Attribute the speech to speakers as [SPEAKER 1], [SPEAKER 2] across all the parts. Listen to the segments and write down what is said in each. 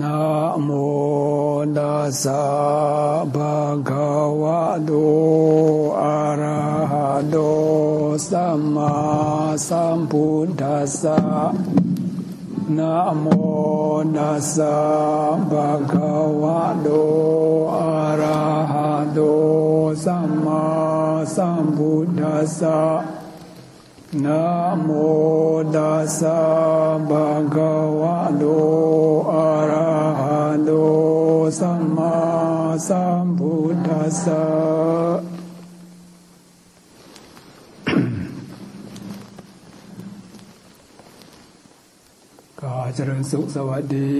[SPEAKER 1] นะโมตัสสะภะคะวะโตอะระหะโตสัมมาสัมพุทธัสสะนะโมตัสสะภะคะวะโตอะระหะโตสัมมาสัมพุทธัสสะ นะโมตัสสะภะคะวะโตอะระหะโตสัมมาสัมพุทธัสสะก็เจริญสุขสวัสดี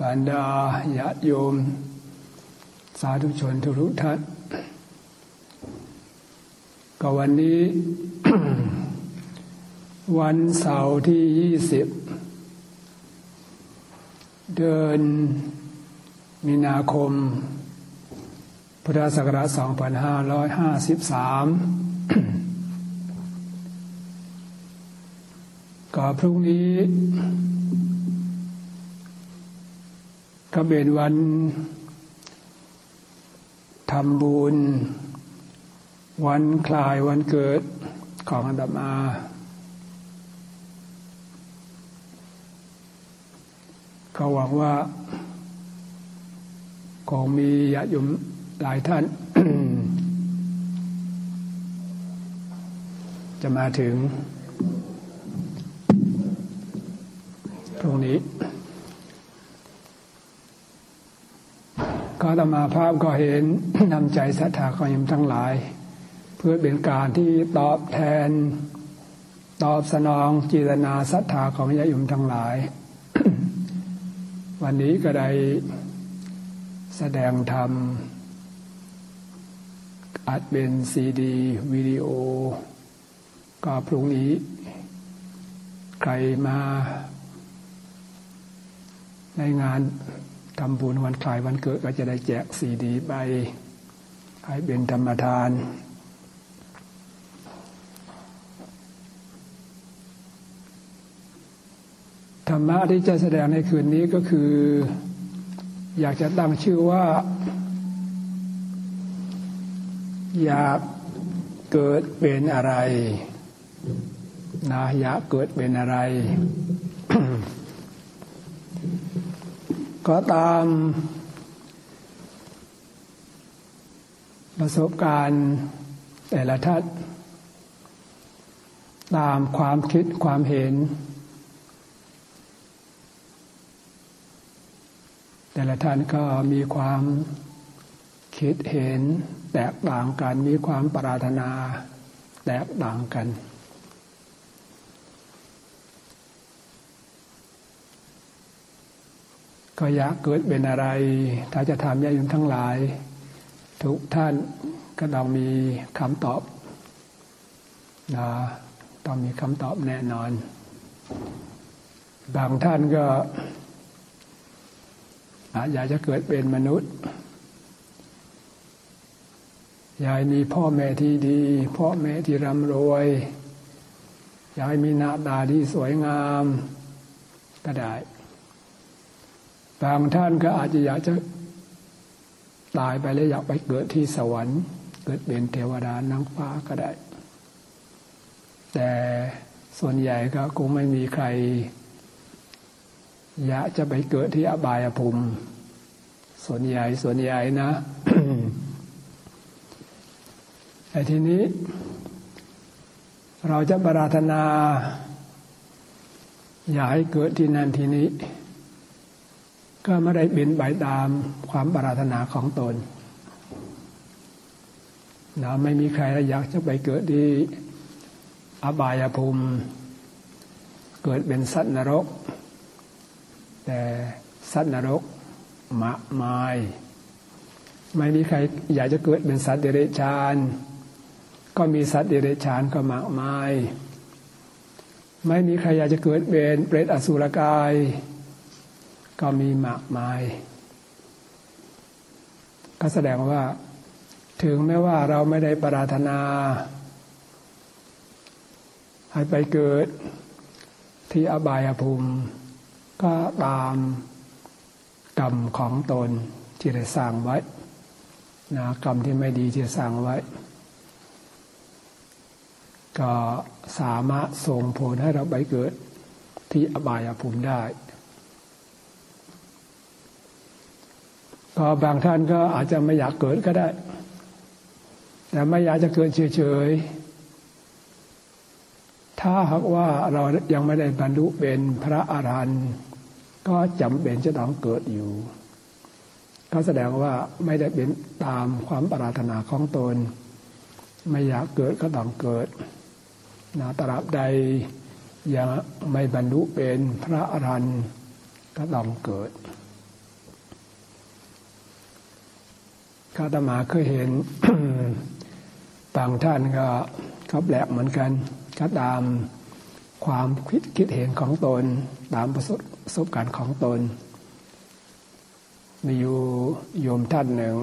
[SPEAKER 1] บรรดาญาโยม สาธุชนทุกท่านก็วันนี้ วันเสาร์ที่ยี่สิบเดือนมีนาคม พุทธศักราช2553 ก็พรุ่งนี้ก็เป็นวันทำบุญ วันคลายวันเกิดของอาตมา ก็หวังว่าคงมีญาติโยมหลายท่าน จะมาถึงตรงนี้ ก็ตมาภาพก็เห็นนำใจศรัทธาของยมทั้งหลาย เพื่อเป็นการที่ตอบแทน ตอบสนองจิตนาศรัทธาของญาติโยมทั้งหลาย วันนี้ก็ได้แสดงธรรมอัดเป็นซีดีวิดีโอ ก็พรุ่งนี้ ใครมาในงานทำบุญวันคลายวันเกิดก็จะได้แจกซีดีไปให้เป็นธรรมทาน รรมะที่จะแสดงในคืนนี้ก็คือ อยากจะตั้งชื่อว่า อยากเกิดเป็นอะไรนะอยากเกิดเป็นอะไร ก็ตามประสบการณ์แต่ละท่านตามความคิดความเห็น แต่ละท่านก็มีความคิดเห็นแตกต่างกันมีความปรารถนาแตกต่างกัน ก็อยากเกิดเป็นอะไร ถ้าจะถามญาติโยมทั้งหลาย ทุกท่านก็ต้องมีคำตอบนะต้องมีคำตอบแน่นอน บางท่านก็ อยากจะเกิดเป็นมนุษย์อยากมีพ่อแม่ที่ดี พ่อแม่ที่ร่ำรวยอยากมีหน้าตาที่สวยงามก็ได้ บางท่านก็อาจจะอยากจะตายไปแล้วอยากไปเกิดที่สวรรค์ เกิดเป็นเทวดานางฟ้าก็ได้ แต่ส่วนใหญ่ก็คงไม่มีใคร ยากจะไปเกิดที่อบายภูมิส่วนใหญ่ส่วนใหญ่นะแต่ทีนี้ เราจะปรารถนา อยากให้เกิดที่นั่นที่นี้ ก็ไม่ได้เป็นไปตามความปรารถนาของตนนะไม่มีใครอยากจะไปเกิดที่อบายภูมิ เกิดเป็นสัตว์นรก แต่สัตว์นรกมากมายไม่มีใครอยากจะเกิดเป็นสัตว์เดรัจฉาน ก็มีสัตว์เดรัจฉานก็มากมาย ไม่มีใครอยากจะเกิดเป็นเปรตอสุรกาย ก็มีมากมาย ก็แสดงว่า ถึงแม้ว่าเราไม่ได้ปรารถนา ให้ไปเกิดที่อบายภูมิ ก็ตามกรรมของตนที่ได้สร้างไว้นะกรรมที่ไม่ดีที่สร้างไว้ ก็สามารถส่งผลให้เราไปเกิดที่อบายภูมิได้ก็บางท่านก็อาจจะไม่อยากเกิดก็ได้ แต่ไม่อยากจะเกิดเฉยๆ ถ้าหากว่าเรายังไม่ได้บรรลุเป็นพระอรหันต์ ก็จำเป็นจะต้องเกิดอยู่ก็แสดงว่าไม่ได้เป็นตามความปรารถนาของตน ไม่อยากเกิดก็ต้องเกิดนาตราบใดยังไม่บรรลุเป็นพระอรหันต์ก็ต้องเกิดข้าตมาเคยเห็นบางท่านก็เขาแปลกเหมือนกัน ก็ตามความคิดคิดเห็นของตนตามประสบ ประสบการณ์ของตน มีอยู่โยมท่านหนึ่ง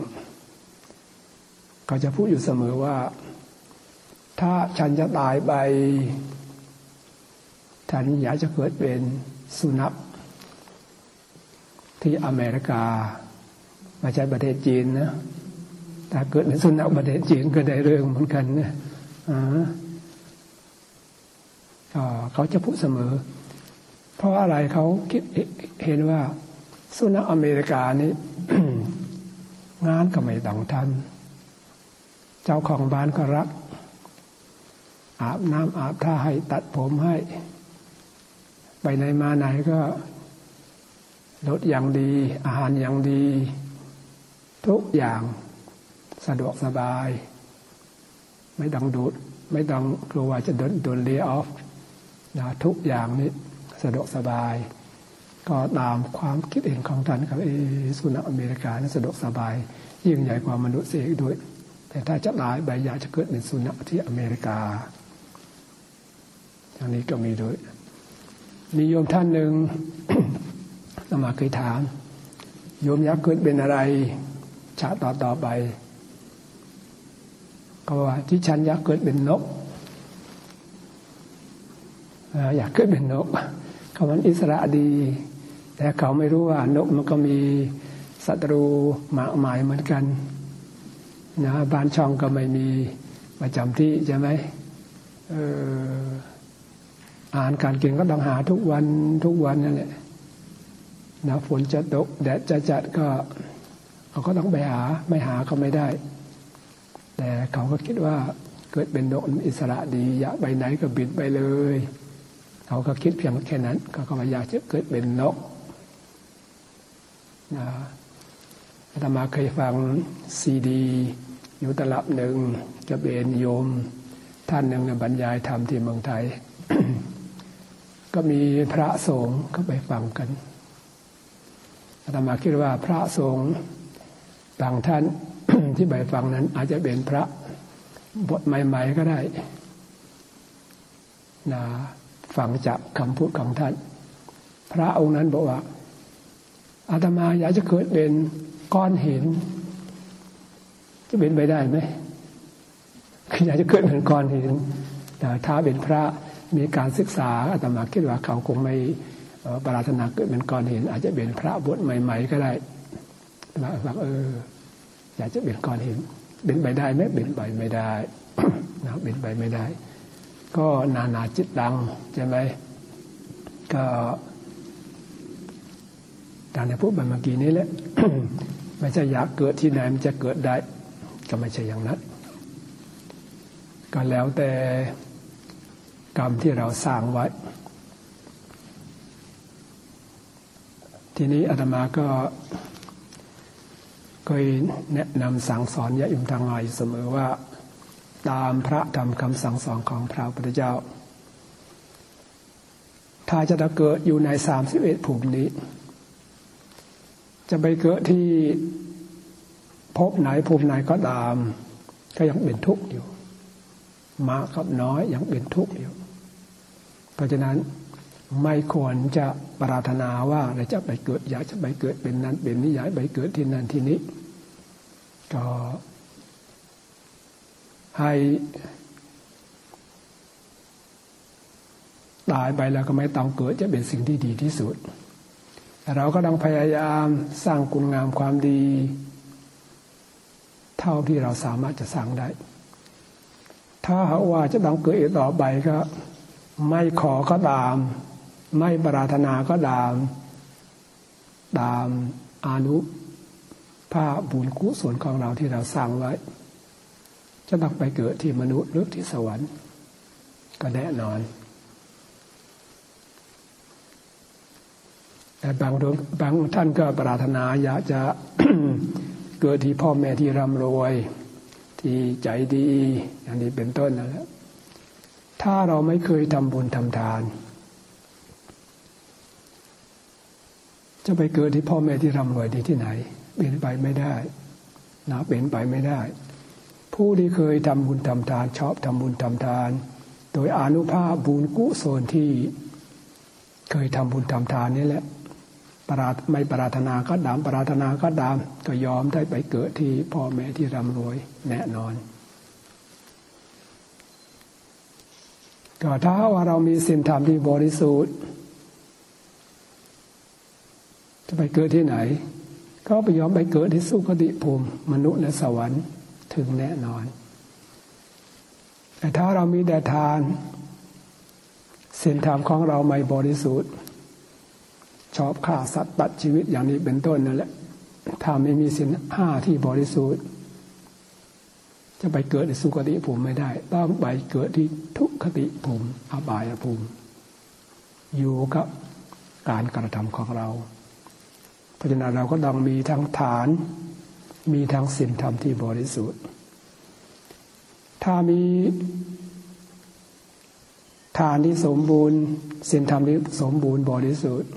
[SPEAKER 1] ก็จะพูดอยู่เสมอว่า ถ้าฉันจะตายไปฉันอยากจะเกิดเป็นสุนัขที่อเมริกาไม่ใช่ประเทศจีนนะแต่เกิดเป็นสุนัขประเทศจีนก็ได้เรื่องเหมือนกันนะเขาจะพูดเสมอ เพราะอะไรเขาเห็นว่า สุนัขอเมริกานี่งานก็ไม่ต้องทำเจ้าของบ้านก็รัก อาบน้ำอาบท่าให้ตัดผมให้ ไปไหนมาไหนก็รถอย่างดี อาหารอย่างดี ทุกอย่างสะดวกสบาย ไม่ต้องดูด ไม่ต้องกลัวว่าจะโดนโดนเลี้ยออฟนะทุกอย่างนี้ สะดวกสบาย ก็ตามความคิดเห็นของท่านครับเอสุนัขอเมริกานั้นสะดวกสบาย ยิ่งใหญ่กว่ามนุษย์เสียด้วย แต่ถ้าจะตายใบยาจะเกิดเป็นสุนัขที่อเมริกาอย่างนี้ก็มีด้วยมีโยมท่านหนึ่งสมาเคยถาม โยมอยากเกิดเป็นอะไรชาต่อต่อไปก็ว่าที่ฉันอยากเกิดเป็นนกอยากเกิดเป็นนก เขามันอิสระดี แต่เขาไม่รู้ว่านกมันก็มีศัตรูหมากหมายเหมือนกันนะบ้านช่องก็ไม่มีประจำที่ใช่ไหมอออาหารการกินก็ต้องหาทุกวันทุกวันนั่นแหละนะฝนจะตกแดดจะจัดก็เขาก็ต้องไปหาไม่หาก็ไม่ได้ แต่เขาก็คิดว่าเกิดเป็นนกอิสระดี อยากไปไหนก็บินไปเลย เขาก็คิดเพียงแค่นั้นเขาก็อยากจะเกิดเป็นนกนะอาตมาเคยฟังซีดี อยู่ตลับหนึ่งจะเป็นโยม ท่านหนึ่งบรรยายธรรมที่เมืองไทย ก็มีพระสงฆ์ก็ไปฟังกันอาตมาคิดว่าพระสงฆ์บางท่านที่ไปฟังนั้น อาจจะเป็นพระบทใหม่ ๆ ก็ได้นะ ฟังจากคำพูดของท่าน พระองค์นั้นบอกว่าอาตมาอยากจะเกิดเป็นก้อนหิน จะเป็นไปได้ไหมคืออยากจะเกิดเป็นก้อนหินแต่ถ้าเป็นพระมีการศึกษาอาตมาคิดว่าเขาคงไม่ปรารถนาเกิดเป็นก้อนหิน อาจจะเป็นพระบวชใหม่ ๆ ก็ได้มาบอกเออ อยากจะเป็นก้อนหินเป็นไปได้ไหมเป็นไปไม่ได้นะเป็นไปไม่ได้ ก็นานาจิตดังใช่ไหมก็การที่พูดไปเมื่อกี้นี้แหละไม่ใช่อยากเกิดที่ไหนมันจะเกิดได้ ก็ไม่ใช่อย่างนั้นก็แล้วแต่กรรมที่เราสร้างไว้ ทีนี้อาตมาก็เคยแนะนำสั่งสอนญาติโยมทางไลเสมอว่า ตามพระธรรมคำสั่งสอนของพระพุทธเจ้า ถ้าจะตะเกิดอยู่ในสามสิบเอ็ดภูมินี้ จะไปเกิดที่พบไหนภูมิไหนก็ตาม ก็ยังเป็นทุกข์อยู่มากกับน้อยยังเป็นทุกข์อยู่ เพราะฉะนั้นไม่ควรจะปรารถนาว่าเราจะไปเกิดอยากจะไปเกิดเป็นนั้นเป็นนี้อยากไปเกิดที่นั่นที่นี้ ก็ ให้ตายไปแล้วก็ไม่ต้องเกิดจะเป็นสิ่งที่ดีที่สุดเราก็ต้องพยายามสร้างคุณงามความดี เท่าที่เราสามารถจะสร้างได้ ถ้าว่าจะต้องเกิดอีกต่อไปก็ ไม่ขอก็ตาม ไม่ปรารถนาก็ตาม ตามอนุภาพบุญกุศลของเราที่เราสร้างไว้ จะต้องไปเกิดที่มนุษย์หรือที่สวรรค์ ก็แน่นอน แต่บางบางท่านก็ปรารถนาอยากจะเกิดที่พ่อแม่ที่ร่ำรวย ที่ใจดีอย่างนี้เป็นต้นนั่นแหละถ้าเราไม่เคยทำบุญทำทาน จะไปเกิดที่พ่อแม่ที่ร่ำรวยดีที่ไหน เป็นไปไม่ได้นะเป็นไปไม่ได้ ผู้ที่เคยทำบุญทำทานชอบทำบุญทำทาน โดยอนุภาพบุญกุศลที่ เคยทำบุญทำทานนี่แหละปราไม่ปรารถนาก็ดามปรารถนาก็ดามก็ยอมได้ไปเกิดที่พ่อแม่ที่ร่ำรวยแน่นอน ก็ถ้าว่าเรามีสินธรรมที่บริสุทธิ์จะไปเกิดที่ไหน ก็ไปยอมไปเกิดที่สุคติภูมิมนุษย์และสวรรค์ ถึงแน่นอน แต่ถ้าเรามีแต่ทานสินธรรมของเราไม่บริสุทธิ์ ชอบฆ่าสัตว์ตัดชีวิตอย่างนี้เป็นต้นนั่นแหละถ้าไม่มีสินห้าที่บริสุทธิ์ จะไปเกิดในสุคติภูมิไม่ได้ ต้องไปเกิดที่ทุกขติภูมิอบายภูมิ อยู่กับการกระทำของเรา เพราะฉะนั้นเราก็ต้องมีทั้งฐาน มีทั้งสินธรรมที่บริสุทธิ์ ถ้ามีฐานที่สมบูรณ์สินธรรมที่สมบูรณ์บริสุทธิ์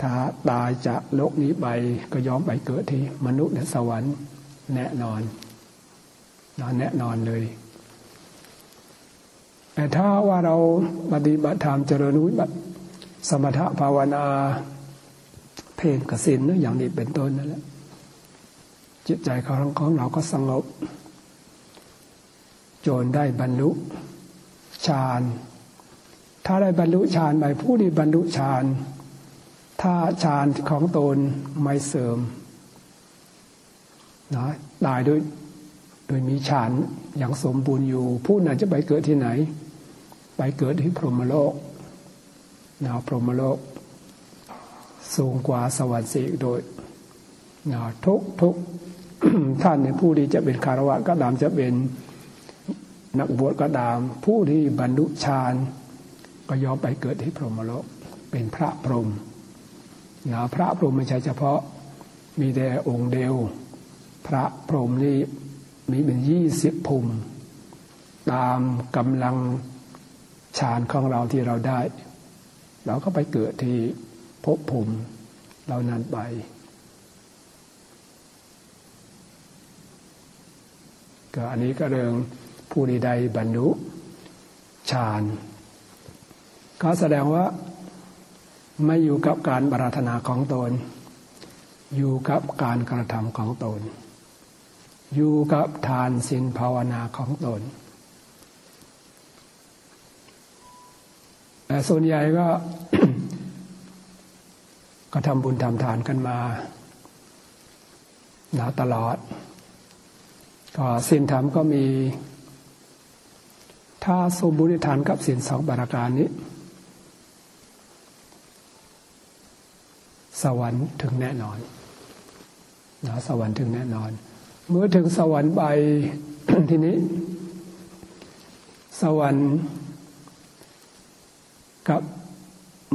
[SPEAKER 1] ถ้าตายจากโลกนี้ไปก็ยอมไปเกิดที่มนุษย์และสวรรค์แน่นอนนอนแน่นอนเลย แต่ถ้าว่าเราปฏิบัติธรรมเจริญวิบัติสมถะภาวนา เพลงกสินนอย่างนี้เป็นต้นนั่นแหละจิตใจของของเราก็สงบจนได้บรรลุฌานถ้าได้บรรลุฌานไปผู้ที่บรรลุฌานถ้าฌานของตนไม่เสริมนะตายโดยโดยมีฌานอย่างสมบูรณ์อยู่ ผู้นั้นจะไปเกิดที่ไหน ไปเกิดที่พรหมโลกนะพรหมโลก สูงกว่าสวรรค์สีโดยทุกทุกท่านในผู้ที่จะเป็นคารวะก็ตามจะเป็นนักบวชก็ตาม ผู้ที่บรรลุฌานก็ยอมไปเกิดที่พรหมโลก เป็นพระพรหมนะพระพรหมไม่ใช่เฉพาะมีแต่องค์เดียว พระพรหมนี่มีเป็นยี่สิบภูมิตามกำลังฌานของเราที่เราได้ เราก็ไปเกิดที่ ภพภูมิเรานั้นไป ก็อันนี้ก็เรื่องผู้ใดบรรลุฌานก็แสดงว่าไม่อยู่กับการบราธนาของตน อยู่กับการกระทำของตน อยู่กับทานศีลภาวนาของตน แต่ส่วนใหญ่ก็ ก็ทำบุญทำทานกันมาหนาตลอด ก็สินธรรมก็มี ถ้าสมบูรณ์ทานกับสินสองบาราการนี้ สวรรค์ถึงแน่นอนนะสวรรค์ถึงแน่นอน เมื่อถึงสวรรค์ไปทีนี้ สวรรค์กับ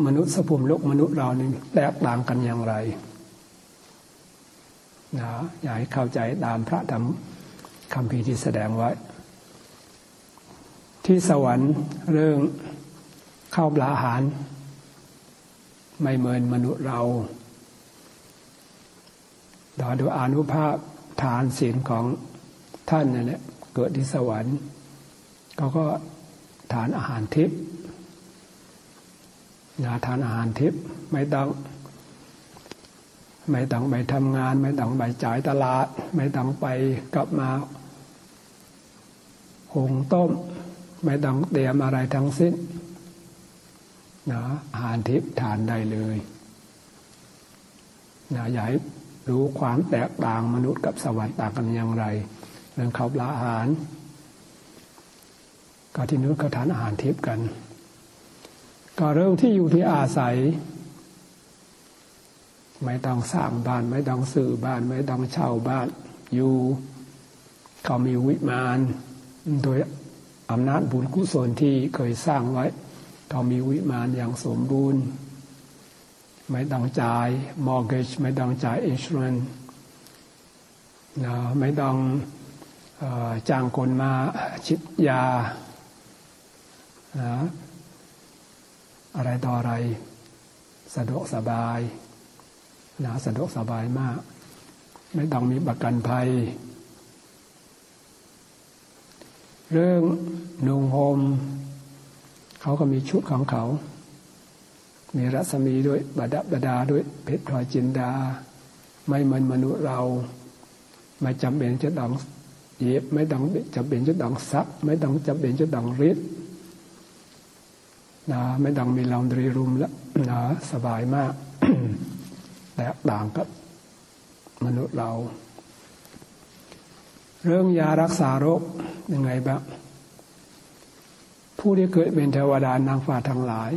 [SPEAKER 1] มนุษย์สภูมิโลกมนุษย์เรานี่แตกต่างกันอย่างไรนะอยากให้เข้าใจตามพระธรรมคำพีที่แสดงไว้ ที่สวรรค์เรื่องเข้าปลาอาหาร ไม่เหมือนมนุษย์เราดอดูอนุภาพฐานศีลของท่านนั่นแหละเกิดที่สวรรค์เขาก็ฐานอาหารทิพย์ นาทานอาหารทิพย์ไม่ต้องไม่ต้องไปทำงาน ไม่ต้องไปจ่ายตลาด ไม่ต้องไปกลับมาหุงต้ม ไม่ต้องเตรียมอะไรทั้งสิ้นนะอาหารทิพย์ทานได้เลยนะอยากรู้ความแตกต่างมนุษย์กับสวรรค์ต่างกันอย่างไร เรื่องเขาปลาอาหาร ก็ที่นู้นเขาทานอาหารทิพย์กัน ก็เรื่องที่อยู่ที่อาศัย ไม่ต้องสร้างบ้าน ไม่ต้องซื้อบ้าน ไม่ต้องเช่าบ้าน อยู่เขามีวิมานโดยอำนาจบุญกุศลที่เคยสร้างไว้เขามีวิมานอย่างสมบูรณ์ ไม่ต้องจ่าย mortgage ไม่ต้องจ่าย insurance นะไม่ต้องจ้างคนมาชิดยานะ อะไรต่ออะไร สะดวกสบายนะสะดวกสบายมาก ไม่ต้องมีประกันภัย เรื่องนุ่งห่มเขาก็มีชุดของเขา มีรัศมีด้วยบดับบดาด้วยเพชรพลอยจินดา ไม่เหมือนมนุษย์เรา ไม่จำเป็นจะต้องเย็บไม่ต้องจำเป็นจะต้องซัก ไม่ต้องจำเป็นจะต้องริด นะไม่ต้องมีลอนดรีรูมแล้วนะสบายมากแตกต่างกับมนุษย์เรา เรื่องยารักษาโรคยังไงบ้างผู้ที่เกิดเป็นเทวดานางฟ้าทั้งหลาย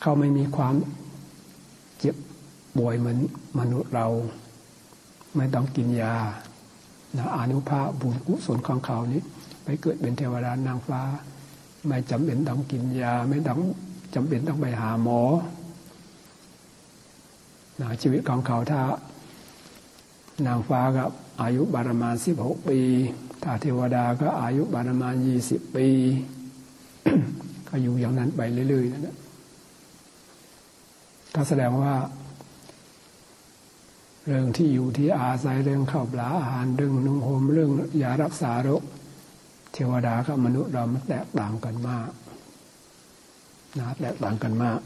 [SPEAKER 1] เขาไม่มีความเจ็บป่วยเหมือนมนุษย์เรา ไม่ต้องกินยานะอนุภาพบุญกุศลของเขานี้ไปเกิดเป็นเทวดานางฟ้า ไม่จำเป็นต้องกินยา ไม่ต้องจำเป็นต้องไปหาหมอนะชีวิตของเขาถ้า นางฟ้าก็อายุบารมาณสิบหกปี ถ้าเทวดาก็อายุบารมาณยี่สิบปี ก็อยู่อย่างนั้นไปเรื่อยๆนั่นแหละก็แสดงว่า เรื่องที่อยู่ที่อาศัยเรื่องข้าวปลาอาหารเรื่องนุ่งห่มเรื่องยารักษาโรค เทวดากับมนุษย์เรามันแตกต่างกันมากนะแตกต่างกันมาก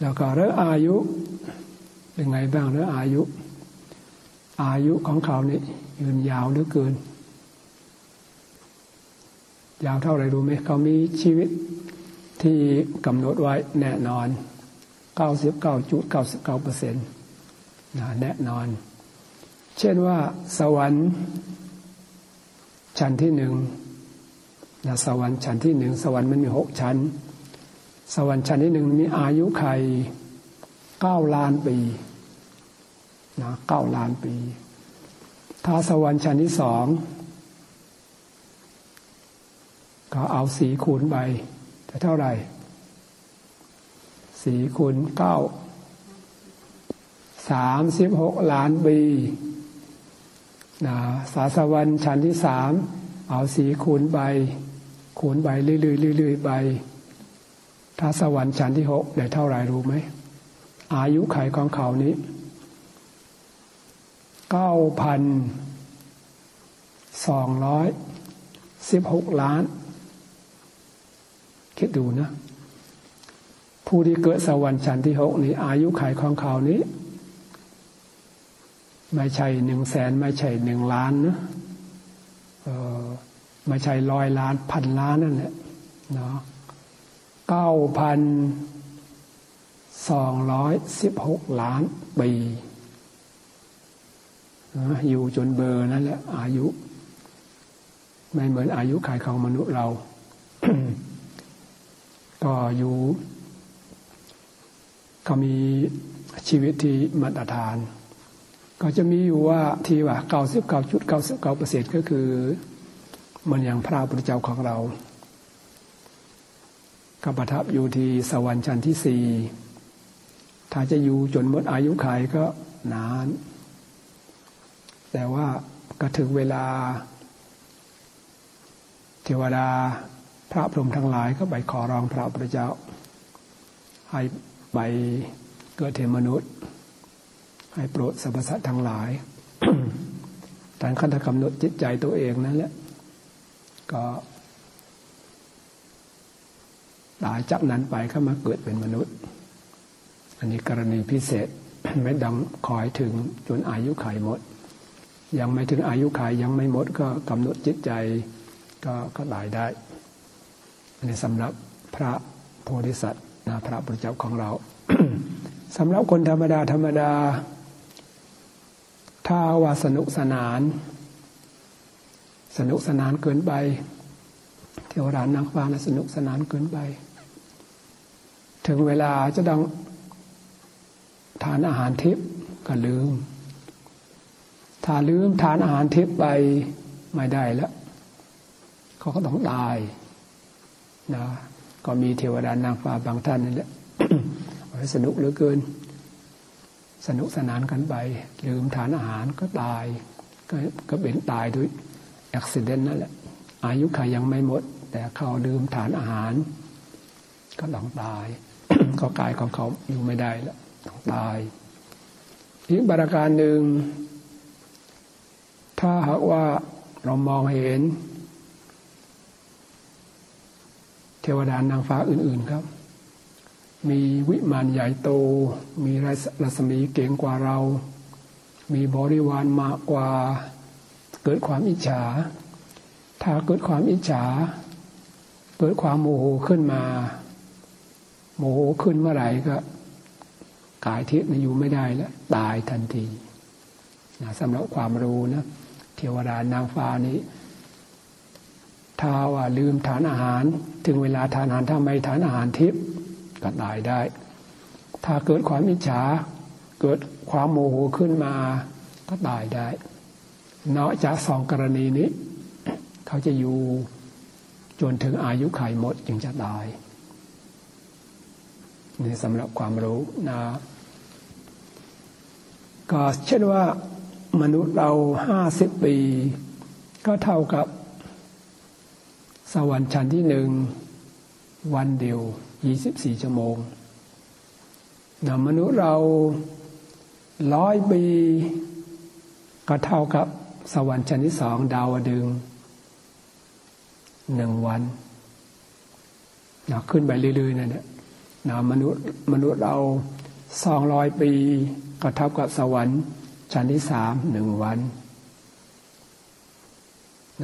[SPEAKER 1] แล้วก็เรื่องอายุเป็นไงบ้างแล้วองอายุ อายุของเขานี่ยืนยาวเหลือเกิน ยาวเท่าไรรู้ไหมเขามีชีวิตที่กำหนดไว้แน่นอน99จุด99เปอร์เซ็นต์แน่นอน เช่นว่าสวรรค์ ชั้นที่หนึ่งนะสวรรค์ชั้นที่หนึ่งสวรรค์มันมีหกชั้น สวรรค์ชั้นที่หนึ่งมีอายุไขเก้าล้านปีนะเก้าล้านปี ถ้าสวรรค์ชั้นที่สองก็เอาสีคูณใบจะเท่าไหร่สีคูณเก้าสามสิบหกล้านปี นะสาสวรรค์ชั้นที่สามเอาสีคูณใบ คูณใบเรื่อยๆเรื่อยๆใบ ถ้าสวรรค์ชั้นที่หกได้เท่าไหร่รู้ไหม อายุไขของเขานี้เก้าพันสองร้อยสิบหกล้าน คิดดูนะ ผู้ที่เกิดสวรรค์ชั้นที่หกนี้ อายุไขของเขานี้ ไม่ใช่หนึ่งแสนไม่ใช่หนึ่งล้านนะเออไม่ใช่ร้อยล้านพันล้านนั่นแหละเนาะเก้าพันสองร้อยสิบหกล้านปีอยู่จนเบอร์นั่นแหละ อายุ ไม่เหมือนอายุขายของมนุษย์เรา ก็อยู่ก็มีชีวิตที่มาตรฐาน ก็จะมีอยู่ว่าที่ว่าเก้าสิบเก้าจุดเก้าสิบเก้าเปอร์เซ็นต์ก็คือมันอย่างพระพุทธเจ้าของเราก็ประทับอยู่ที่สวรรค์ชั้นที่สี่ถ้าจะอยู่จนหมดอายุขัยก็นาน แต่ว่าก็ถึงเวลา เทวดาพระพรหมทั้งหลายก็ไปขอร้องพระพุทธเจ้า ให้ไปเกิดเทมนุษย์ ให้โปรดสรรพสัตว์ทั้งหลายทางคันกำหนดจิตใจตัวเองนั่นแหละ ก็ตายจากนั้นไปก็มาเกิดเป็นมนุษย์ อันนี้กรณีพิเศษไม่ดังคอยถึงจนอายุขัยหมด ยังไม่ถึงอายุขัยยังไม่หมด ก็กำหนดจิตใจก็ก็ตายได้ อันนี้สำหรับพระโพธิสัตว์นะพระพุทธเจ้าของเราสำหรับคนธรรมดาธรรมดา ถ้าว่าสนุกสนาน สนุกสนานเกินไป เทวดานางฟ้านะสนุกสนานเกินไป ถึงเวลาจะต้องทานอาหารทิพย์ก็ลืม ถ้าลืมทานอาหารทิพย์ไปไม่ได้แล้วเขาก็ต้องตายนะก็มีเทวดานางฟ้าบางท่านนั่นแหละสนุกเหลือเกิน สนุกสนานกันไป ลืมทานอาหารก็ตาย ก็ก็เป็นตายด้วยอุบิเหตุนั่นแหละ อายุขัยยังไม่หมด แต่เขาลืมทานอาหาร ก็ต้องตายก็กายของเขาอยู่ไม่ได้แล้วต้องตาย อีกบราการหนึ่ง ถ้าหากว่าเรามองเห็น เทวดานางฟ้าอื่น ๆครับ มีวิมานใหญ่โต มีรัศมีเก่งกว่าเรา มีบริวารมากกว่า เกิดความอิจฉา ถ้าเกิดความอิจฉา เกิดความโมโหขึ้นมา โมโหขึ้นเมื่อไหร่ก็กายทิพย์อยู่ไม่ได้แล้วตายทันทีนะสำหรับความรู้นะเทวดานางฟ้านี้ถ้าว่าลืมทานอาหาร ถึงเวลาทานอาหารถ้าไม่ทานอาหารทิพย์ ก็ตายได้ ถ้าเกิดความอิจฉา เกิดความโมโหขึ้นมาก็ตายได้นอกจากสองกรณีนี้ เขาจะอยู่จนถึงอายุไขหมดจึงจะตายนี่สำหรับความรู้นะก็เช่นว่ามนุษย์เราห้าสิบปี ก็เท่ากับ สวรรค์ชั้นที่หนึ่งวันเดียว ยี่สิบสี่ชั่วโมงนมนุษย์เราร้อยปีก็เท่ากับสวรรค์ชั้นที่สองดาวดึงหนึ่งวันนะขึ้นไปเรื่อยๆนั่นแหละนะมนุษย์มนุษย์เราสองร้อยปี ก็เท่ากับสวรรค์ชั้นที่สามหนึ่งวัน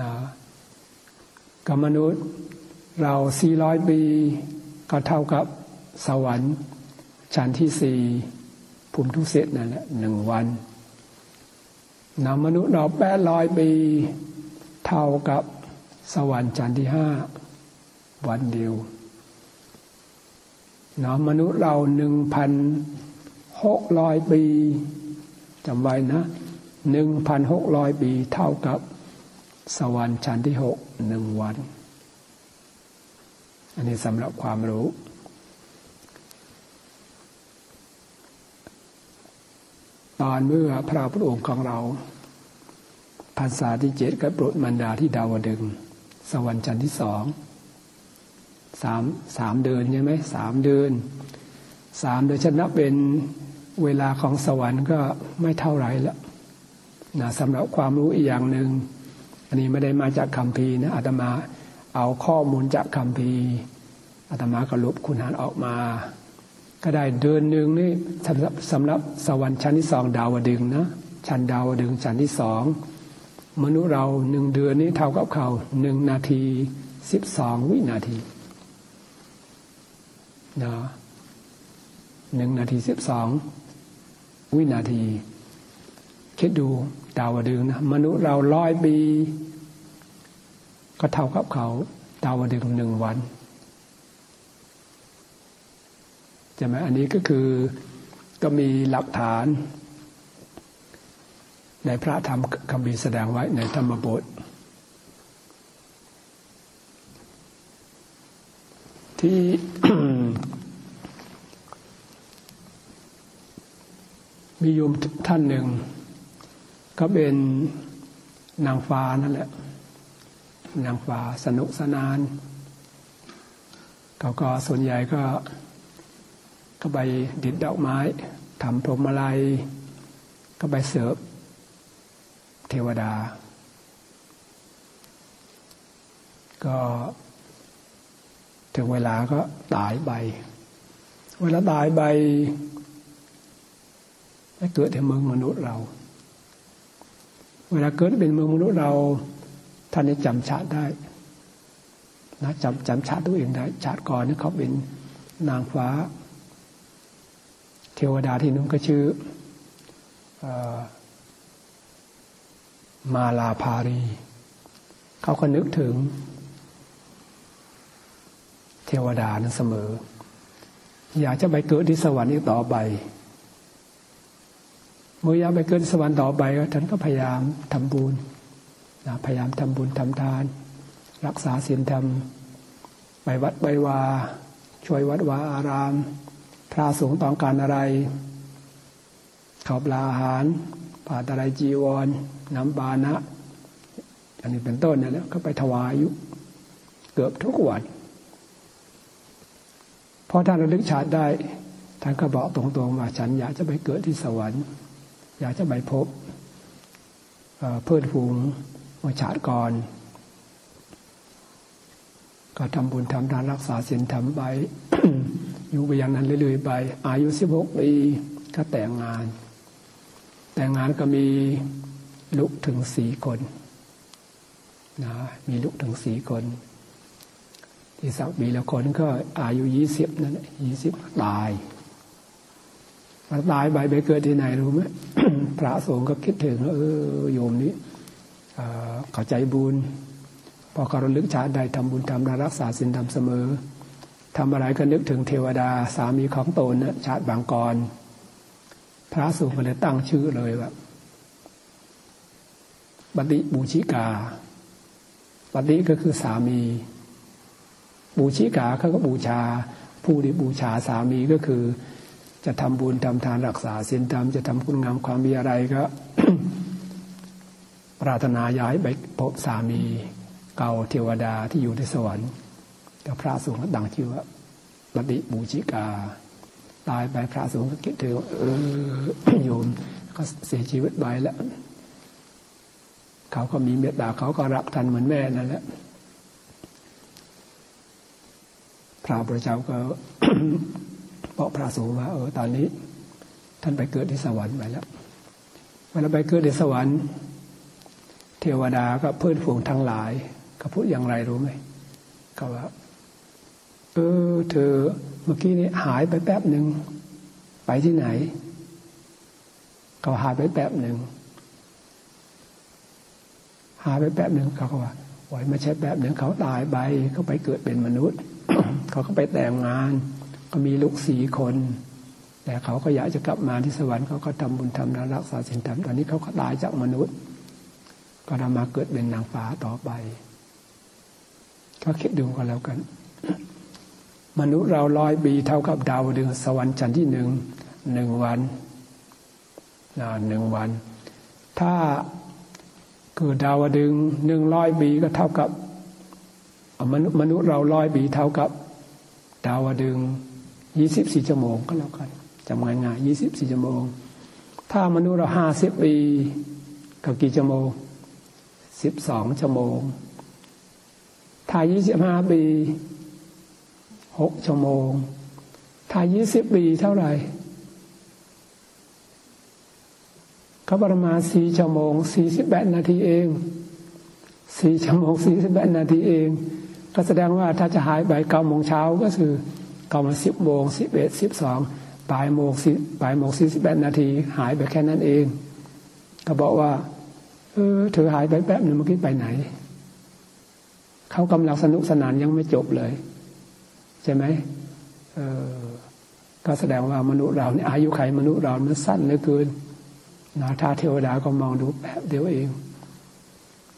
[SPEAKER 1] นะกับมนุษย์เราสี่ร้อยปี ก็เท่ากับสวรรค์ชั้นที่สี่ภูมิทุเศษนั่นแหละหนึ่งวันนามนุษย์เราแปดร้อยปีเท่ากับสวรรค์ชั้นที่ห้าวันเดียวนามนุษย์เราหนึ่งพันหกร้อยปีจำไว้นะหนึ่งพันหกร้อยปีเท่ากับสวรรค์ชั้นที่หกหนึ่งวัน อันนี้สำหรับความรู้ ตอนเมื่อพระพุทธองค์ของเราภาษาที่เจ็ดก็โปรดมันดาที่ดาวดึง สวรรค์ชั้นที่สองสามสามเดือนใช่ไหมสามเดือนสามเดือนฉันนับเป็นเวลาของสวรรค์ก็ไม่เท่าไรละนะสำหรับความรู้อีกอย่างหนึ่งอันนี้ไม่ได้มาจากคำพีนะอาตมา เอาข้อมูลจากคำพีอาตมาก็ลบคุณหารออกมา ก็ได้เดือนหนึ่งนี่สำหรับสำหรับสวรรค์ชั้นที่สองดาวดึงนะชั้นดาวดึงชั้นที่สองมนุษย์เราหนึ่งเดือนนี้เท่ากับเขาหนึ่งนาทีสิบสองวินาทีนะหนึ่งนาทีสิบสองวินาที คิดดูดาวดึงนะมนุษย์เราร้อยปี ก็เท่ากับเขาดาวดึงหนึ่งวันใช่ไหมอันนี้ก็คือก็มีหลักฐาน ในพระธรรมคำบีแสดงไว้ในธรรมบท ที่มีโยมท่านหนึ่ง ก็เป็นนางฟ้านั่นแหละ นางฟ้าสนุกสนานเขาก็ส่วนใหญ่ก็ก็ไปดิดดอกไม้ทำพรหมลัย ก็ไปเสิร์ฟเทวดา ก็ถึงเวลาก็ตายใบ เวลาตายใบไม่เกิดในเมืองมนุษย์เรา เวลาเกิดเป็นเมืองมนุษย์เรา ท่านจะจำชาติได้นะจำจำชาติตัวเองได้ชาติก่อนนี่เขาเป็นนางฟ้า เทวดาที่นู้นก็ชื่อมาลาภารี เขาก็นึกถึง เทวดานั้นเสมอ อยากจะไปเกิดที่สวรรค์อีกต่อไปเมื่ออยากไปเกิดสวรรค์ต่อไปท่านก็พยายามทำบุญ พยายามทำบุญทำทาน รักษาศีลธรรมไปวัดไปวา ช่วยวัดวาอาราม พระสงฆ์ต้องการอะไรขอบลาอาหารผ่าตะไรจีวร น้ำบานะ อันนี้เป็นต้นเนี่ยแล้วก็ไปถวายอยู่เกือบทุกวันพอท่านระลึกชาติได้ท่านก็บอกตรงๆว่าฉันอยากจะไปเกิดที่สวรรค์ อยากจะไปพบเพื่อนฝูง มาชาติก่อน ก็ทำบุญทำทานรักษาศีลทำไปอยู่ไปอย่างนั้นเรื่อยๆไป อายุสิบหกปีก็แต่งงาน แต่งงานก็มีลูกถึงสี่คนนะมีลูกถึงสี่คน ที่สักปีละคนก็อายุยี่สิบนั่นยี่สิบตายตายไปไปเกิดที่ไหนรู้ไหมพระสงฆ์ก็คิดถึงเออโยมนี้ เข้าใจบุญ พอเขารลึกชาติใดทำบุญทำรักษาศีลทำเสมอทำอะไรก็นึกถึงเทวดาสามีของตนนะชาติบางกร พระสงก็เลยตั้งชื่อเลยว่าปฏิบูชิกาปฏิก็คือสามี บูชิกาเขาก็บูชา ผู้ที่บูชาสามีก็คือ จะทำบุญทำทานรักษาศีลธรรมจะทำคุณงามความมีอะไรก็ ปรารถนาย้ายไปพบสามีเก่าเทวดาที่อยู่ในสวรรค์ก็พระสูงดังชื่อว่าปฏิบูชิกา ตายไปพระสูงก็คิดถึงเออโยมก็เสียชีวิตไปแล้ว เขาก็มีเมตตาเขาก็รักท่านเหมือนแม่นั่นแหละพระพุทธเจ้าก็บอกพระสูงว่าเออตอนนี้ ท่านไปเกิดที่สวรรค์ไปแล้วเวลาไปเกิดในสวรรค์ เทวดาก็เพื่อนฝูงทั้งหลายเขาพูดอย่างไรรู้ไหมเขาว่า เออ เธอเมื่อกี้นี้หายไปแป๊บหนึ่งไปที่ไหนเขาหายไปแป๊บหนึ่งหายไปแป๊บหนึ่งเขาก็ว่าโอ้ยไม่ใช่แป๊บหนึ่งเขาตายไปเขาไปเกิดเป็นมนุษย์ เขาก็ไปแต่งงาน ก็มีลูกสี่คน แต่เขาก็อยากจะกลับมาที่สวรรค์เขาก็ทำบุญทำนรักษาศีลธรรมตอนนี้เขาก็ตายจากมนุษย์ ก็นำมาเกิดเป็นนางฟ้าต่อไป ก็คิดดูกันแล้วกัน มนุษย์เราร้อยปีเท่ากับดาวดึงสวรรค์ชั้นที่หนึ่งหนึ่งวันหนึ่งวัน ถ้าคือดาวดึงหนึ่งร้อยปีก็เท่ากับมนุษย์มนุษย์เราร้อยปีเท่ากับ ดาวดึงยี่สิบสี่ชั่วโมงก็แล้วกันจำง่ายง่ายยี่สิบสี่ชั่วโมง ถ้ามนุษย์เราห้าสิบปีก็กี่ชั่วโมง สิบสองชั่วโมงถ้ายี่สิบห้าปีหกชั่วโมงถ้ายี่สิบปีเท่าไหร่ก็ประมาณสี่ชั่วโมงสี่สิบแปดนาทีเองสี่ชั่วโมงสี่สิบแปดนาทีเอง ก็แสดงว่าถ้าจะหายไปเก้าโมงเช้าก็คือเก้ามงสิบโมงสิบเอ็ดสิบสองปลายโมงสิปลายโมงสี่สิบแปดนาทีหายไปแค่นั้นเอง ก็บอกว่า เออเธอหายไปแป๊บหนึ่งเมื่อกี้ไปไหน เขากำลังสนุกสนานยังไม่จบเลย ใช่ไหมเออก็แสดงว่ามนุษย์เราเนี่ยอายุไขมนุษย์เรามันสั้นเหลือเกินนะถ้าเทวดาก็มองดูแป๊บเดียวเอง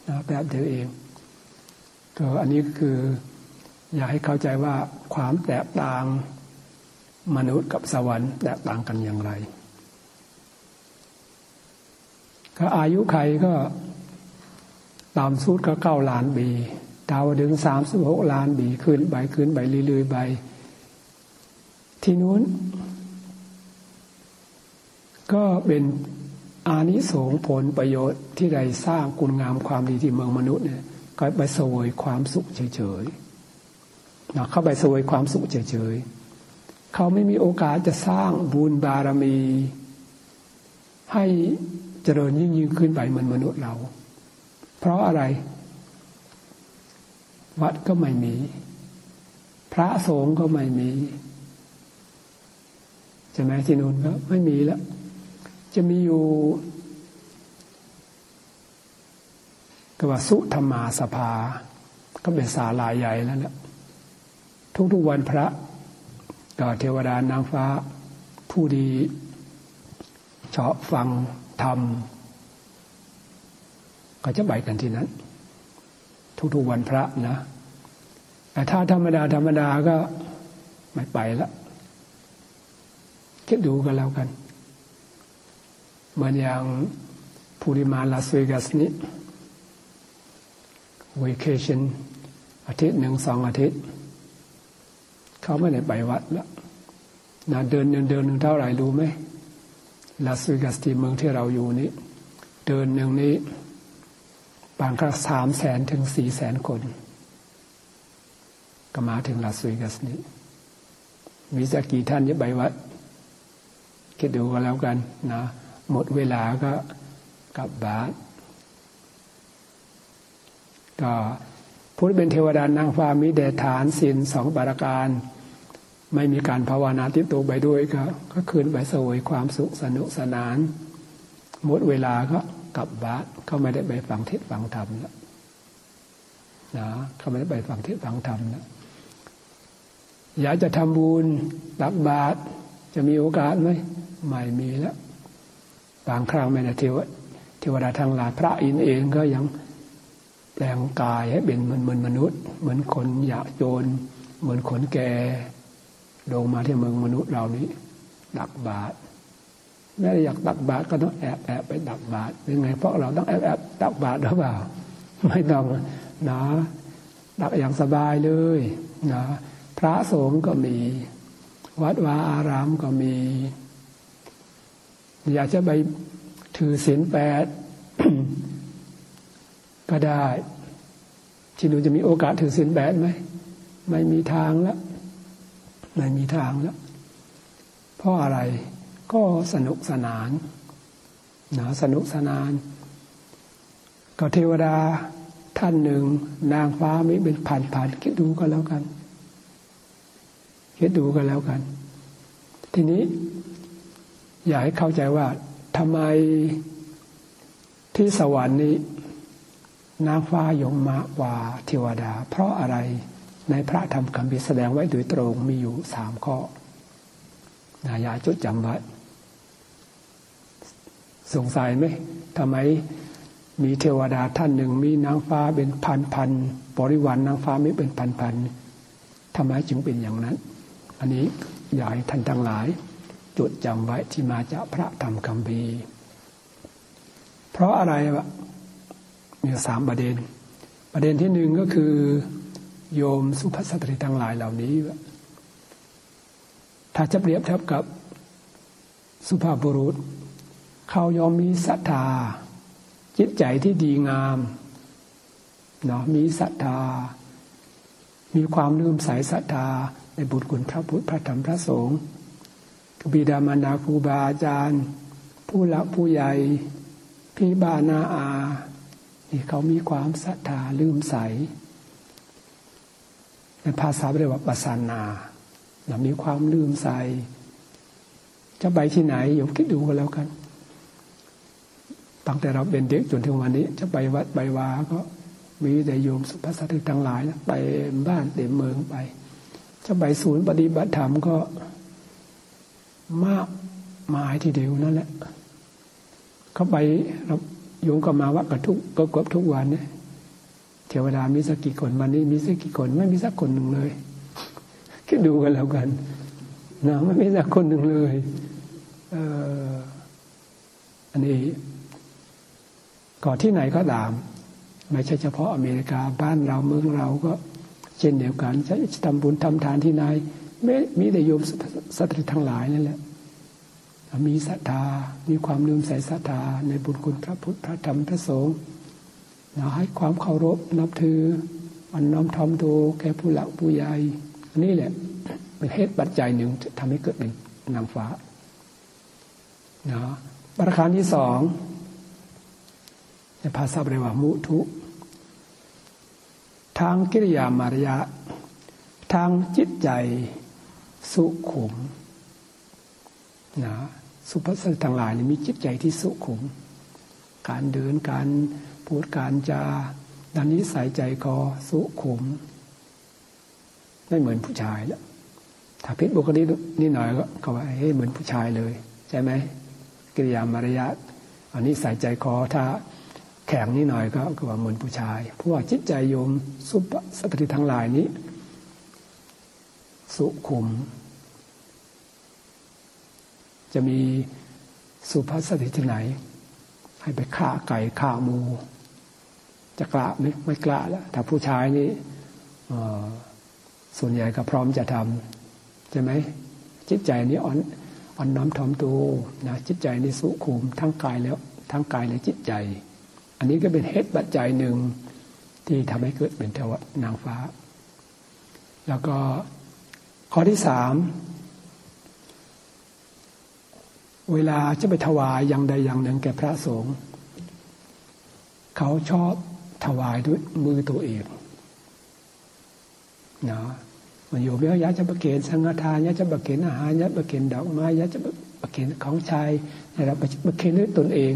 [SPEAKER 1] นะแป๊บเดียวเองก็อันนี้ก็คือ อยากให้เข้าใจว่าความแตกต่างมนุษย์กับสวรรค์แตกต่างกันอย่างไร ก็อายุใครก็ตามสูตรก็เก้าล้านปีดาวดึงสามสิบหกล้านปีขึ้นไปขึ้นไปเรื่อยๆไปที่นู้น ก็เป็นอานิสงส์ผลประโยชน์ที่ได้สร้างคุณงามความดีที่เมืองมนุษย์เนี่ยก็ไปสวยความสุขเฉยๆนะเข้าไปสวยความสุขเฉยๆเขาไม่มีโอกาสจะสร้างบุญบารมี ให้ ริญยิ่งยิ่งขึ้นไปเหมือนมนุษย์เรา เพราะอะไร วัดก็ไม่มี พระสงฆ์ก็ไม่มีใช่ไหมที่นู่นก็ไม่มีแล้ว จะมีอยู่ก็ว่าสุธรรมาสภา ก็เป็นศาลาใหญ่แล้วแหละทุกๆวันพระก็เทวดานางฟ้า ผู้ดีชอบฟัง ธรรมก็จะไปกันที่นั้น ทุกๆวันพระนะ แต่ถ้าธรรมดาธรรมดาก็ไม่ไปละคิดดูกันแล้วกันเหมือนอย่างภูริมาลาสเวกัสนี้วีเคชันอาทิตย์หนึ่งสองอาทิตย์ เขาไม่ได้ไปวัดแล้วนาเดินเดินเดินหนึ่งเท่าไหร่รู้ไหม ลาสเวกัสที่เมืองที่เราอยู่นี้ เดินหนึ่งนี้ บางครั้งสามแสนถึงสี่แสนคน ก็มาถึงลาสเวกัสนี้ มีสักกี่ท่านจะไปวัด คิดดูกันแล้วกันนะหมดเวลาก็กลับบ้านก็ผู้ที่เป็นเทวดานางฟ้ามีเดฐานศีลสองบารการ ไม่มีการภาวนาติดตัวไปด้วยก็ก็คืนไปสวยความสุขสนุกสนาน หมดเวลาก็กลับบ้านเขาไม่ได้ไปฟังเทศฟังธรรมแล้วนะเขาไม่ได้ไปฟังเทศฟังธรรมแล้วอยากจะทำบุญตักบาตรจะมีโอกาสไหมไม่มีแล้วบางครั้งแม้แต่เทวเทวดาทางหลายพระอินเองก็ยังแปลงกายให้เป็นเหมือนเหมือนมนุษย์ เหมือนคนอยากโจรเหมือนคนแก่ ลงมาที่เมืองมนุษย์เรานี้ดักบาตรแม้อยากตักบาตรก็ต้องแอบแอบไปดักบาตรยังไงเพราะเราต้องแอบแอบตักบาตรหรือเปล่า ไม่ต้องนะดักอย่างสบายเลยนะพระสงฆ์ก็มี วัดวาอารามก็มี อยากจะไปถือศีลแปดก็ได้ที่หนูจะมีโอกาสถือศีลแปดไหมไม่มีทางแล้ว ไม่มีทางแล้ว เพราะอะไรก็สนุกสนานนะสนุกสนาน ก็เทวดาท่านหนึ่ง นางฟ้าไม่เป็นผ่านผ่านคิดดูก็แล้วกันคิดดูกันแล้วกัน ทีนี้ อยากให้เข้าใจว่าทำไมที่สวรรค์นี้นางฟ้ายงมากว่าเทวดา เพราะอะไร ในพระธรรมคำพิแสดงไว้โดยตรงมีอยู่สามข้อนายาจดจำไว้สงสัยไหมทำไมมีเทวดาท่านหนึ่งมีนางฟ้าเป็นพันพันบริวารนนางฟ้าไม่เป็นพันพันทำไมจึงเป็นอย่างนั้น อันนี้อยากให้ท่านทั้งหลาย จดจำไว้ที่มาจากพระธรรมคำพีเพราะอะไรวะมีสามประเด็น ประเด็นที่หนึ่งก็คือ โยมสุภาพสตรีทั้งหลายเหล่านี้ ถ้าจะเปรียบเทียบกับสุภาพบุรุษ เขายอมมีศรัทธา จิตใจที่ดีงามเนาะมีศรัทธา มีความเลื่อมใสศรัทธา ในบุตรคุณพระพุทธพระธรรมพระสงฆ์บิดามารดาครูบาอาจารย์ ผู้ละผู้ใหญ่พี่บานาอา นี่เขามีความศรัทธาลืมใส ในภาษาเรียกว่าปัสานาเรามีความลืมใส่จะไปที่ไหนโยมคิดดูกันแล้วกัน ตั้งแต่เราเป็นเด็กจนถึงวันนี้ จะไปวัดไปวาก็มีแต่โยมสุภาษิตทั้งหลายไปบ้านเต็มเมืองไป จะไปศูนย์ปฏิบัติธรรมก็มากมายทีเดียวนั่นแหละเขาไปโยมก็มาวัดกันทุกก็กบทุกวันเนี่ย เทวดามีสักกี่คนวันนี้มีสักกี่คน ไม่มีสักคนหนึ่งเลยคิดดูกันแล้วกันนะไม่มีสักคนหนึ่งเลยเอออันนี้ก่อที่ไหนก็ตาม ไม่ใช่เฉพาะอเมริกาบ้านเราเมืองเราก็เช่นเดียวกันจะทำบุญทำทานที่ไหนไม่มีแต่โยมสตรีทั้งหลายนั่นแหละมีศรัทธา มีความลืมใส่ศรัทธาในบุญคุณพระพุทธพระธรรมพระสงฆ์ ให้ความเคารพนับถือ มันน้อมทอมดูแก่ผู้หลักผู้ใหญ่อันนี้แหละ เป็นเหตุปัจจัยหนึ่งทำให้เกิดเป็นนางฟ้าเนาะประการที่สองในภาษาเรียกว่ามุทุทางกิริยามารยาทางจิตใจสุขุมนะสุภาษิตทั้งหลายนี่มีจิตใจที่สุขุม การเดินการ พูดการจาดันนี้ใส่ใจคอสุขุม ไม่เหมือนผู้ชายแล้วถ้าพิษบุคลิกนี่หน่อยก็เขาว่าเฮ้เหมือนผู้ชายเลย ใช่ไหมกิริยามารยาทอันนี้ใส่ใจคอถ้าแข็งนิดหน่อยก็ก็ว่าเหมือนผู้ชายเพราะว่าจิตใจโยมสุปสัตติทั้งหลายนี้ สุขุม จะมีสุภาษิตที่ไหน ให้ไปฆ่าไก่ฆ่าหมู จะกล้าไหมไม่กล้าแล้วถ้าผู้ชายนี่ส่วนใหญ่ก็พร้อมจะทำใช่ไหมจิตใจนี้อ่อนอ่อนน้อมถ่อมตัวนะจิตใจนี่สุขุมทั้งกายแล้วทั้งกายและจิตใจ อันนี้ก็เป็นเหตุปัจจัยหนึ่งที่ทำให้เกิดเป็นเทวนางฟ้า แล้วก็ข้อที่สามเวลาจะไปถวายอย่างใดอย่างหนึ่งแก่พระสงฆ์เขาชอบ ถวายด้วยมือตัวเองนะมันอยู่เมื่อยาจะประเคนสังฆทานยาจะประเคนอาหารยาประเคนดอกไม้ยาจะประเคนของชายนะครับประเคนด้วยตนเอง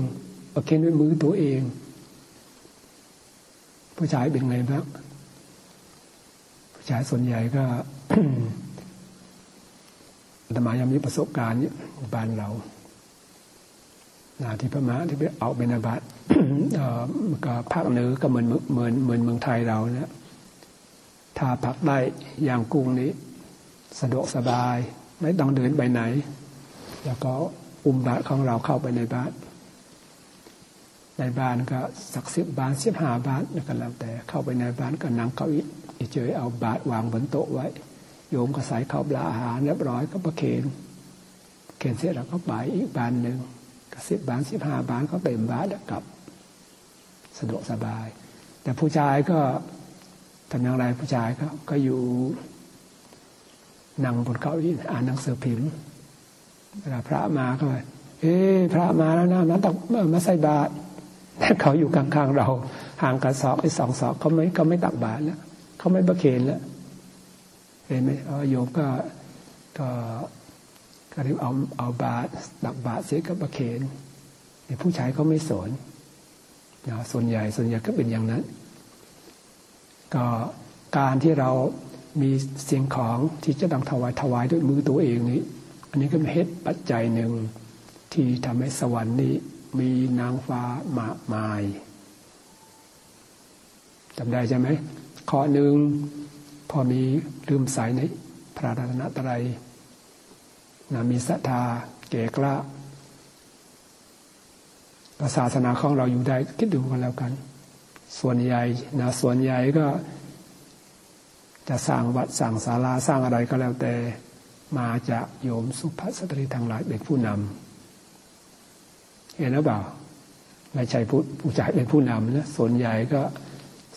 [SPEAKER 1] ประเคนด้วยมือตัวเอง ผู้ชายเป็นไงบ้างผู้ชายส่วนใหญ่ก็ธรรมายังมีประสบการณ์บ้านเรา ที่พม่าที่ไปเอาเป็นอาบัติก็ภาคเหนือก็เหมือนเหมือนเหมือนเมืองไทยเราเนี่ยถ้าพักได้อย่างกุ้งนี้ สะดวกสบาย ไม่ต้องเดินไปไหน แล้วก็อุ้มบาตรของเราเข้าไปในบ้านในบ้านก็สักสิบบาทสิบห้าบาทนี่ก็แล้วแต่เข้าไปในบ้านก็นั่งเก้าอี้เฉยเอาบาทวางบนโต๊ะไว้ โยมก็ใส่ข้าวปลาอาหารเรียบร้อยก็ประเคนเคนเสร็จแล้วก็ไปอีกบ้านหนึ่ง สิบบาทสิบห้าบาทก็เต็มบาทแล้วกลับ สะดวกสบาย แต่ผู้ชายก็ทำอย่างไรผู้ชายก็ก็อยู่นั่งบนเก้าอี้อ่านหนังสือพิมพ์เวลาพระมาก็เอ๊พระมาแล้วนะมาต้องมาใส่บาตรแต่เขาอยู่ข้างๆเรา ห่างกันศอกไอ้สองศอกเขาไม่เขาไม่ตักบาตรแล้วเขาไม่ประเคนแล้วเห็นไหมโยมก็ก็ ก็เรียกเอาเอาบาตรตักบาตรเสียกับประเคนผู้ชายเขาไม่สนนะส่วนใหญ่ส่วนใหญ่ก็เป็นอย่างนั้น ก็การที่เรามีสิ่งของที่จะต้องถวายถวายด้วยมือตัวเองนี้ อันนี้ก็เป็นเหตุปัจจัยหนึ่งที่ทำให้สวรรค์นี้มีนางฟ้ามากมายจำได้ใช่ไหมข้อหนึ่งพอมีลืมใสในพระรัตนตรัย นะมีศรัทธาเก่กล้าศาสนาของเราอยู่ได้คิดดูกันแล้วกัน ส่วนใหญ่นะส่วนใหญ่ก็ จะสร้างวัดสร้างศาลาสร้างอะไรก็แล้วแต่ มาจากโยมสุภาพสตรีทางหลายเป็นผู้นำเห็นหรือเปล่าไม่ใช่ผู้ผู้ชายเป็นผู้นำนะส่วนใหญ่ก็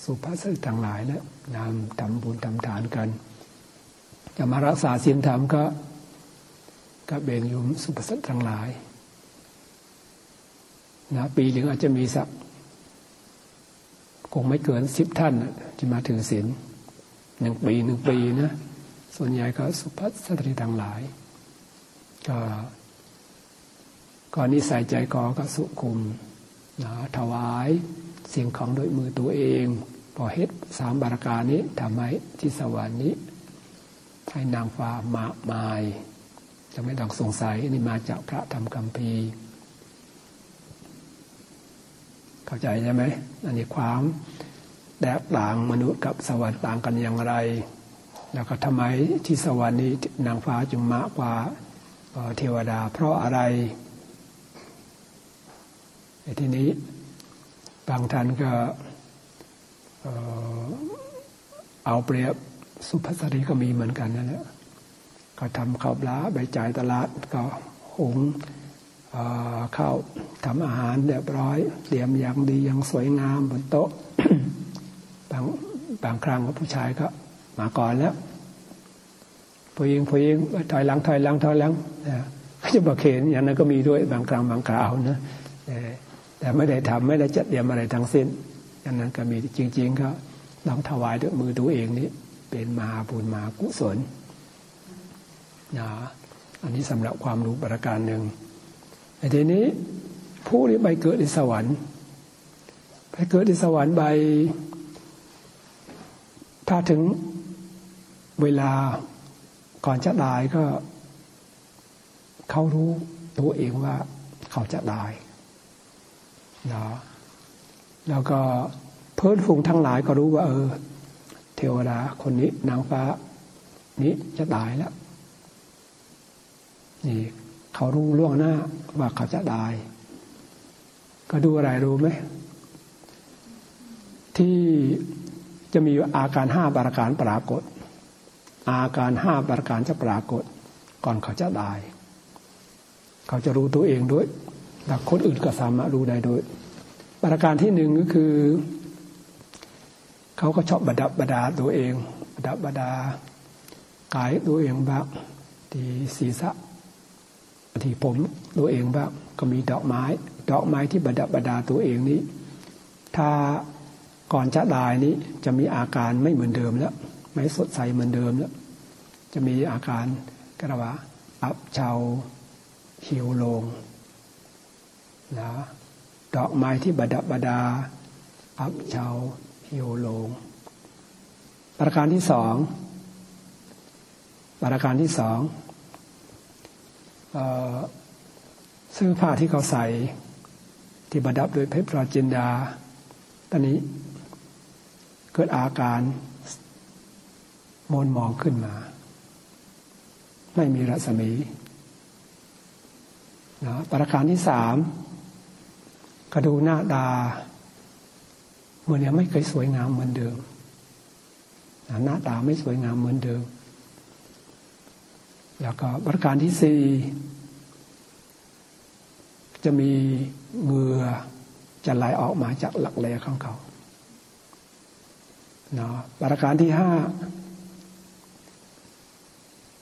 [SPEAKER 1] สุภาษิตทั้งหลายนะนำทำบุญทำทานกันจะมารักษาศีลธรรมก็ ก็เบ่งยุมสุภาษิตทั้งหลายนะปีหนึ่งอาจจะมีสักคงไม่เกินสิบท่านจะมาถึงศีลหนึ่งปีหนึ่งปีนะส่วนใหญ่ก็สุภาษิตทั้งหลาย ก็ก็นิสัยใจกอก็สุขุมนะถวายสิ่งของโดยมือตัวเองพอเฮ็ดสามบารการนี้ทำให้ที่สวรรค์นี้ให้นางฟ้ามาไมาย จะไม่ต้องสงสัยนี่มาจากพระธรรมคำพีเข้าใจใช่ไหมอันนี้ความแตกต่างมนุษย์กับสวรรค์ต่างกันอย่างไร แล้วก็ทำไมที่สวรรค์นี้นางฟ้าจึงมากกว่าเทวดา เพราะอะไรทีนี้บางท่านก็เอาเปรียบสุภาษรีก็มีเหมือนกันนั่นแหละ ก็ทำข้าวปลาใบจ่ายตลาดก็หุงข้าวทำอาหารเรียบร้อย เตรียมอย่างดีอย่างสวยงามบนโต๊ะบางบางครั้งผู้ชายก็มาก่อนแล้วผู้หญิงผู้หญิงถอยหลังถอยหลังถอยหลังจะบอกเข็นอย่างนั้นก็มีด้วยบางครั้งบางคราวนะแต่ไม่ได้ทำไม่ได้จัดเตรียมอะไรทั้งสิ้นอย่างนั้นก็มีจริง ๆ ก็ลองถวายด้วยมือตัวเองนี่เป็นมหาบุญมากุศล นะอันนี้สำหรับความรู้ประการหนึ่งในทีนี้ผู้ที่ไปเกิดในสวรรค์ ไปเกิดในสวรรค์ไปถ้าถึงเวลาก่อนจะตายก็ เขารู้ตัวเองว่าเขาจะตายนะแล้วก็เพื่อนฝูงทั้งหลายก็รู้ว่า เออ เทวดาคนนี้นางฟ้า นี้จะตายแล้ว นี่เขารู้ล่วงหน้าว่าเขาจะตาย ก็ดูอะไรรู้ไหม ที่จะมีอาการห้าบาการปรากฏ อาการห้าบาการจะปรากฏ ก่อนเขาจะตาย เขาจะรู้ตัวเองด้วยแต่คนอื่นก็สามารถรู้ได้ด้วย ประการที่หนึ่งก็คือ เขาก็ชอบบดับบดาตัวเองบดับบดากายตัวเองบ้างที่ศีรษะ ที่ผมตัวเองบ้างก็มีดอกไม้ ดอกไม้ที่บดับบดาตัวเองนี้ ถ้าก่อนจะตายนี้จะมีอาการไม่เหมือนเดิมแล้ว ไม่สดใสเหมือนเดิมแล้ว จะมีอาการกระว่าอับเชาหิวลงนะดอกไม้ที่บดับบดา อับเชาหิวลง ประการที่สอง ประการที่สอง เสื้อผ้าที่เขาใส่ที่ประดับด้วยเพชรจินดา ตอนนี้เกิดอาการมนมองขึ้นมา ไม่มีรัศมีนะประการที่สามกระดูหน้าดาเหมือนยังไม่เคยสวยงามเหมือนเดิมหน้าตาไม่สวยงามเหมือนเดิม แล้วก็ประการที่สี่จะมีเงือจะไหลออกมาจากหลักแหลของเขาเนาะประการที่ห้า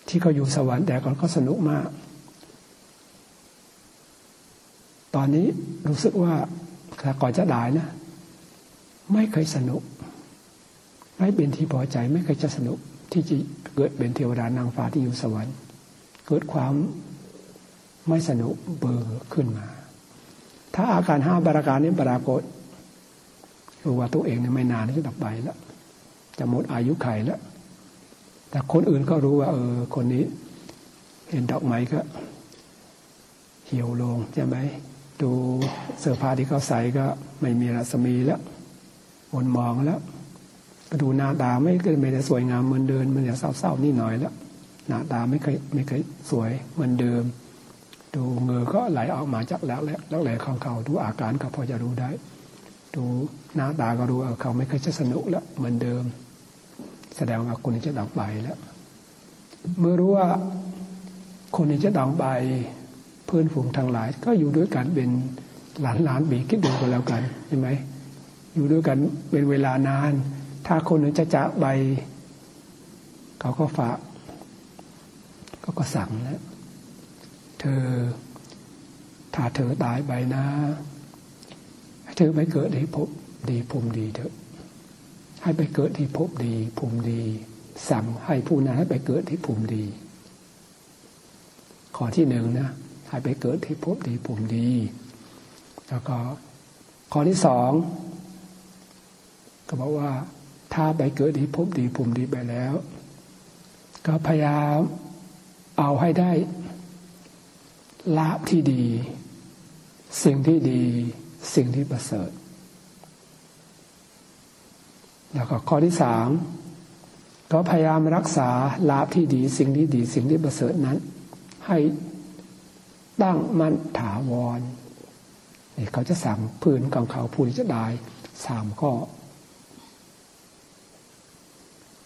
[SPEAKER 1] ที่เขาอยู่สวรรค์แต่ก่อนก็สนุกมาก ตอนนี้รู้สึกว่าถ้าก่อนจะได้นะ ไม่เคยสนุก ไม่เป็นที่พอใจ ไม่เคยจะสนุกที่จะเกิดเป็นเทวดานางฟ้าที่อยู่สวรรค์ เกิดความไม่สนุกเบอร์ขึ้นมา ถ้าอาการห้าบาราการนี้ปรากฏรู้ว่าตัวเองเนี่ยไม่นานจะดับไปแล้วจะหมดอายุไขแล้ว แต่คนอื่นก็รู้ว่า เออ คนนี้ เห็นดอกไม้ก็ เหี่ยวลงใช่ไหมดูเสื้อผ้าที่เขาใส่ก็ไม่มีรัศมีแล้ววนมองแล้ว ก็ดูหน้าตาไม่ก็ไม่ได้สวยงามเหมือนเดิมมันจะเศร้าๆนี่หน่อยแล้ว หน้าตาไม่เคยไม่เคยสวยเหมือนเดิม ดูเงือก็ไหลออกมาจากแล้วแล้วแล้วไหลของเขาดูอาการก็พอจะรู้ได้ ดูหน้าตาก็รู้เขาไม่เคยจะสนุกแล้วเหมือนเดิม แสดงว่าคนนี้จะดังไปแล้วเมื่อรู้ว่าคนนี้จะดังไปเพื่อนฝูงทางหลาย ก็อยู่ด้วยกันเป็นหลานหลานบีคิดดูกันแล้วกันใช่ไหมอยู่ด้วยกันเป็นเวลานาน ถ้าคนหนึ่งจะจากไปเขาก็ฝาก ก็ก็สั่งแล้ว เธอ ถ้าเธอตายไปนะให้เธอไปเกิดที่พดีภูมิดีเถอะ ให้ไปเกิดที่ภพดี ภูมิดี สั่งให้ผู้นั้นให้ไปเกิดที่ภูมิดี ข้อที่หนึ่งนะให้ไปเกิดที่ภพดีภูมิดี แล้วก็ข้อที่สองก็บอกว่าถ้าไปเกิดที่ภพดีภูมิดีไปแล้ว ก็พยายาม เอาให้ได้ลาบที่ดี สิ่งที่ดี สิ่งที่ประเสริฐ แล้วก็ข้อที่สามก็พยายามรักษาลาบที่ดี สิ่งที่ดี สิ่งที่ประเสริฐนั้น ให้ตั้งมั่นถาวรนี่เขาจะสั่งพื้นของเขาผู้ที่จะได้สามข้อ